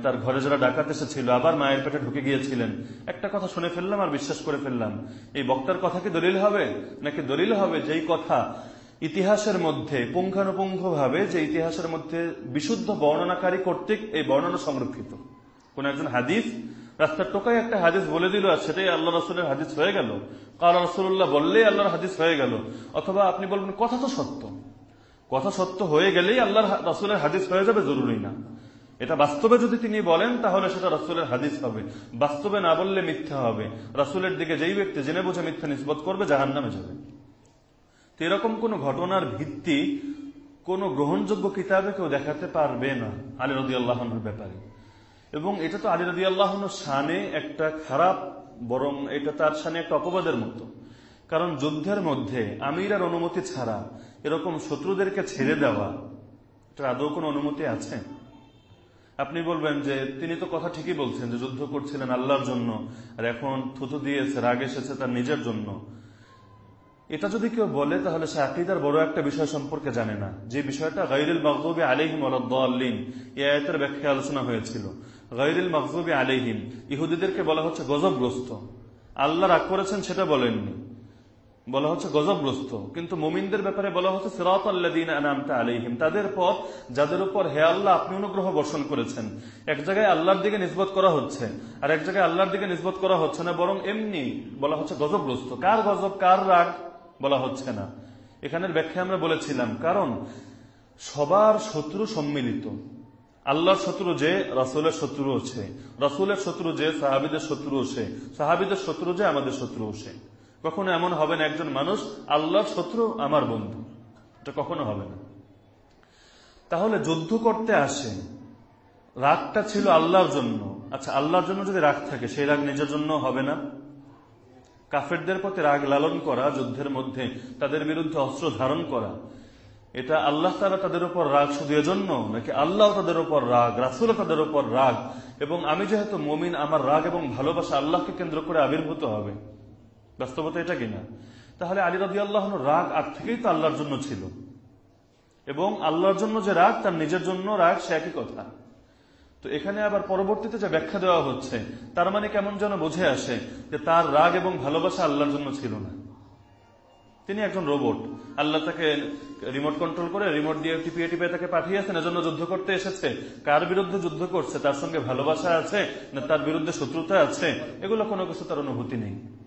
তার ঘরে যারা ডাকাত এসেছিল আবার মায়ের পেটে ঢুকে গিয়েছিলেন। একটা কথা শুনে ফেললাম আর বিশ্বাস করে ফেললাম, এই বক্তার কথা কি দলিল হবে? নাকি দলিল হবে যেই কথা? ইতিহাসের মধ্যে পুঙ্খানুপুঙ্খ ভাবে যে ইতিহাসের মধ্যে বিশুদ্ধ বর্ণনাকারী কর্তৃক এই বর্ণনা সংরক্ষিত। কোন একজন হাদিস, রাস্তার টোকায় একটা হাদিস বলে দিল আর সেটাই আল্লাহ রসুলের হাদিস হয়ে গেল। কাল রসুল্লাহ বললেই আল্লাহর হাদিস হয়ে গেল। অথবা আপনি বলবেন, কথা তো সত্য। কথা সত্য হয়ে গেলেই আল্লাহর রসুলের হাদিস হয়ে যাবে, জরুরি না। এটা বাস্তবে যদি তিনি বলেন, তাহলে সেটা রসুলের হাদিস হবে। বাস্তবে না বললে মিথ্যা হবে। রসুলের দিকে যেই ব্যক্তি জেনে বুঝে মিথ্যা নিষ্পত করবে জাহান নামে যাবে। তো এরকম কোন ঘটনার ভিত্তি কোন গ্রহণযোগ্য কিতাবে কেউ দেখাতে পারবে না আলী রদি আল্লাহনের ব্যাপারে। এবং এটা তো আলী রদি আল্লাহনের সানে একটা খারাপ, বরং এটা তার সানে একটা অপবাদের মতো। কারণ যুদ্ধের মধ্যে আমিরার অনুমতি ছাড়া এরকম শত্রুদেরকে ছেড়ে দেওয়া এটা আদৌ কোনো অনুমতি আছে? আপনি বলবেন যে তিনি তো কথা ঠিকই বলছেন যে যুদ্ধ করছিলেন আল্লাহর জন্য, আর এখন থুতু দিয়েছে, রাগ এসেছে তার নিজের জন্য। এটা যদি কেউ বলে, তাহলে সে আকিদার বড় একটা বিষয় সম্পর্কে জানে না। যে বিষয়টা গাইরুল মকজুবি আলিহিম আল্লাহ এ আয়তের ব্যাখ্যা আলোচনা হয়েছিল। গাইরুল মকজুবি আলিহিম ইহুদিদেরকে বলা হচ্ছে গজবগ্রস্ত। আল্লাহ রাগ করেছেন, সেটা বলেননি। বলা হচ্ছে গজবগ্রস্ত। কিন্তু মোমিনদের ব্যাপারে বলা হচ্ছে সিরাত আল্লাদিন আনামতা আলিহিম তাদের পথ, যাদের উপর হে আল্লাহ আপনি অনুগ্রহ বর্ষণ করেছেন। এক জায়গায় আল্লাহর দিকে নিষ্পত করা হচ্ছে, আর এক জায়গায় আল্লাহর দিকে নিষ্পত করা হচ্ছে না, বরং এমনি বলা হচ্ছে গজবগ্রস্ত। কার গজব, কার রাগ? বলা হচ্ছে না। এখানের ব্যাখ্যা আমরা বলেছিলাম, কারণ সবার শত্রু সম্মিলিত। আল্লাহর শত্রু যে, রাসুলের শত্রু সে। রাসুলের শত্রু যে, সাহাবিদের শত্রু সে। সাহাবিদের শত্রু যে, আমাদের শত্রু সে। কখনো এমন হবে না একজন মানুষ, আল্লাহর শত্রু আমার বন্ধু। এটা কখনো হবে না। তাহলে যুদ্ধ করতে আসে, রাগটা ছিল আল্লাহর জন্য। আচ্ছা আল্লাহর জন্য যদি রাগ থাকে, সেই রাগ নিজের জন্য হবে না? কাফেরদের প্রতি রাগ লালন করা, যুদ্ধের মধ্যে তাদের বিরুদ্ধে অস্ত্র ধারণ করা, এটা আল্লাহ তারা তাদের উপর রাগ শুধু এজন্য নাকি আল্লাহ তাদের উপর রাগ, রাসুল তাদের উপর রাগ? এবং আমি যেহেতু মমিন, আমার রাগ এবং ভালোবাসা আল্লাহকে কেন্দ্র করে আবির্ভূত হবে। বাস্তবতা এটা কিনা? তাহলে আলী রবি আল্লাহ রাগ আগ থেকেই তো আল্লাহর জন্য ছিল। এবং আল্লাহর জন্য যে রাগ, তার নিজের জন্য রাগ, সে একই কথা। তো এখানে আবার পরবর্তীতে যে ব্যাখ্যা দেওয়া হচ্ছে, তার মানে কেমন যেন বোঝে আসে যে তার রাগ এবং ভালোবাসা আল্লাহর জন্য ছিল না। তিনি একজন রোবট। আল্লাহ তাকে রিমোট কন্ট্রোল করে রিমোট দিয়ে টিপিয়ে টিপিয়ে তাকে পাঠিয়েছেন, এজন্য যুদ্ধ করতে এসেছে। কার বিরুদ্ধে যুদ্ধ করছে? তার সঙ্গে ভালোবাসা আছে না তার বিরুদ্ধে শত্রুতা আছে? এগুলো কোনো কিছু তার অনুভূতি নেই।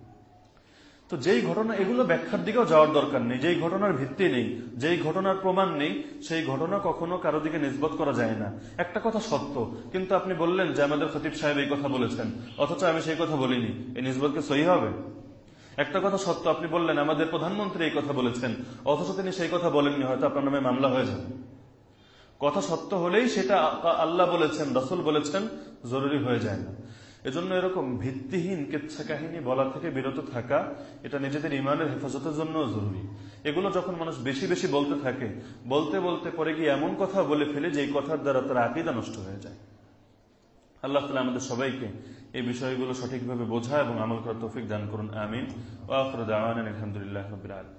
তো যেই ঘটনা, এগুলো ব্যাখ্যার দিকেও যাওয়ার দরকার নেই। যেই ঘটনার ভিত্তি নেই, যেই ঘটনার প্রমাণ নেই, সেই ঘটনা কখনো কারও দিকে নিষ্পত করা যায় না। একটা কথা সত্য, কিন্তু আপনি বললেন যে আমাদের খতিব সাহেব এই কথা বলেছেন, অথচ আমি সেই কথা বলিনি। এই নিষ্পতকে সহি হবে? একটা কথা সত্য, আপনি বললেন আমাদের প্রধানমন্ত্রী এই কথা বলেছেন, অথচ তিনি সেই কথা বলেননি, হয়তো আপনার নামে মামলা হয়ে যাবে। কথা সত্য হলেই সেটা আল্লাহ বলেছেন, রসুল বলেছেন, জরুরি হয়ে যায় না। এজন্য এরকম ভিত্তিহীন কেচ্ছা কাহিনী বলা থেকে বিরত থাকা, এটা নিজেদের ইমানের হেফাজতের জন্য জরুরি। এগুলো যখন মানুষ বেশি বেশি বলতে থাকে, বলতে বলতে পরে গিয়ে এমন কথা বলে ফেলে যে এই কথার দ্বারা তার আকিদা নষ্ট হয়ে যায়। আল্লাহ তালা আমাদের সবাইকে এই বিষয়গুলো সঠিকভাবে বোঝা এবং আমল করার তৌফিক দান করুন। আমিন। ও আফরদ আলহামদুলিল্লাহ রবিল আলম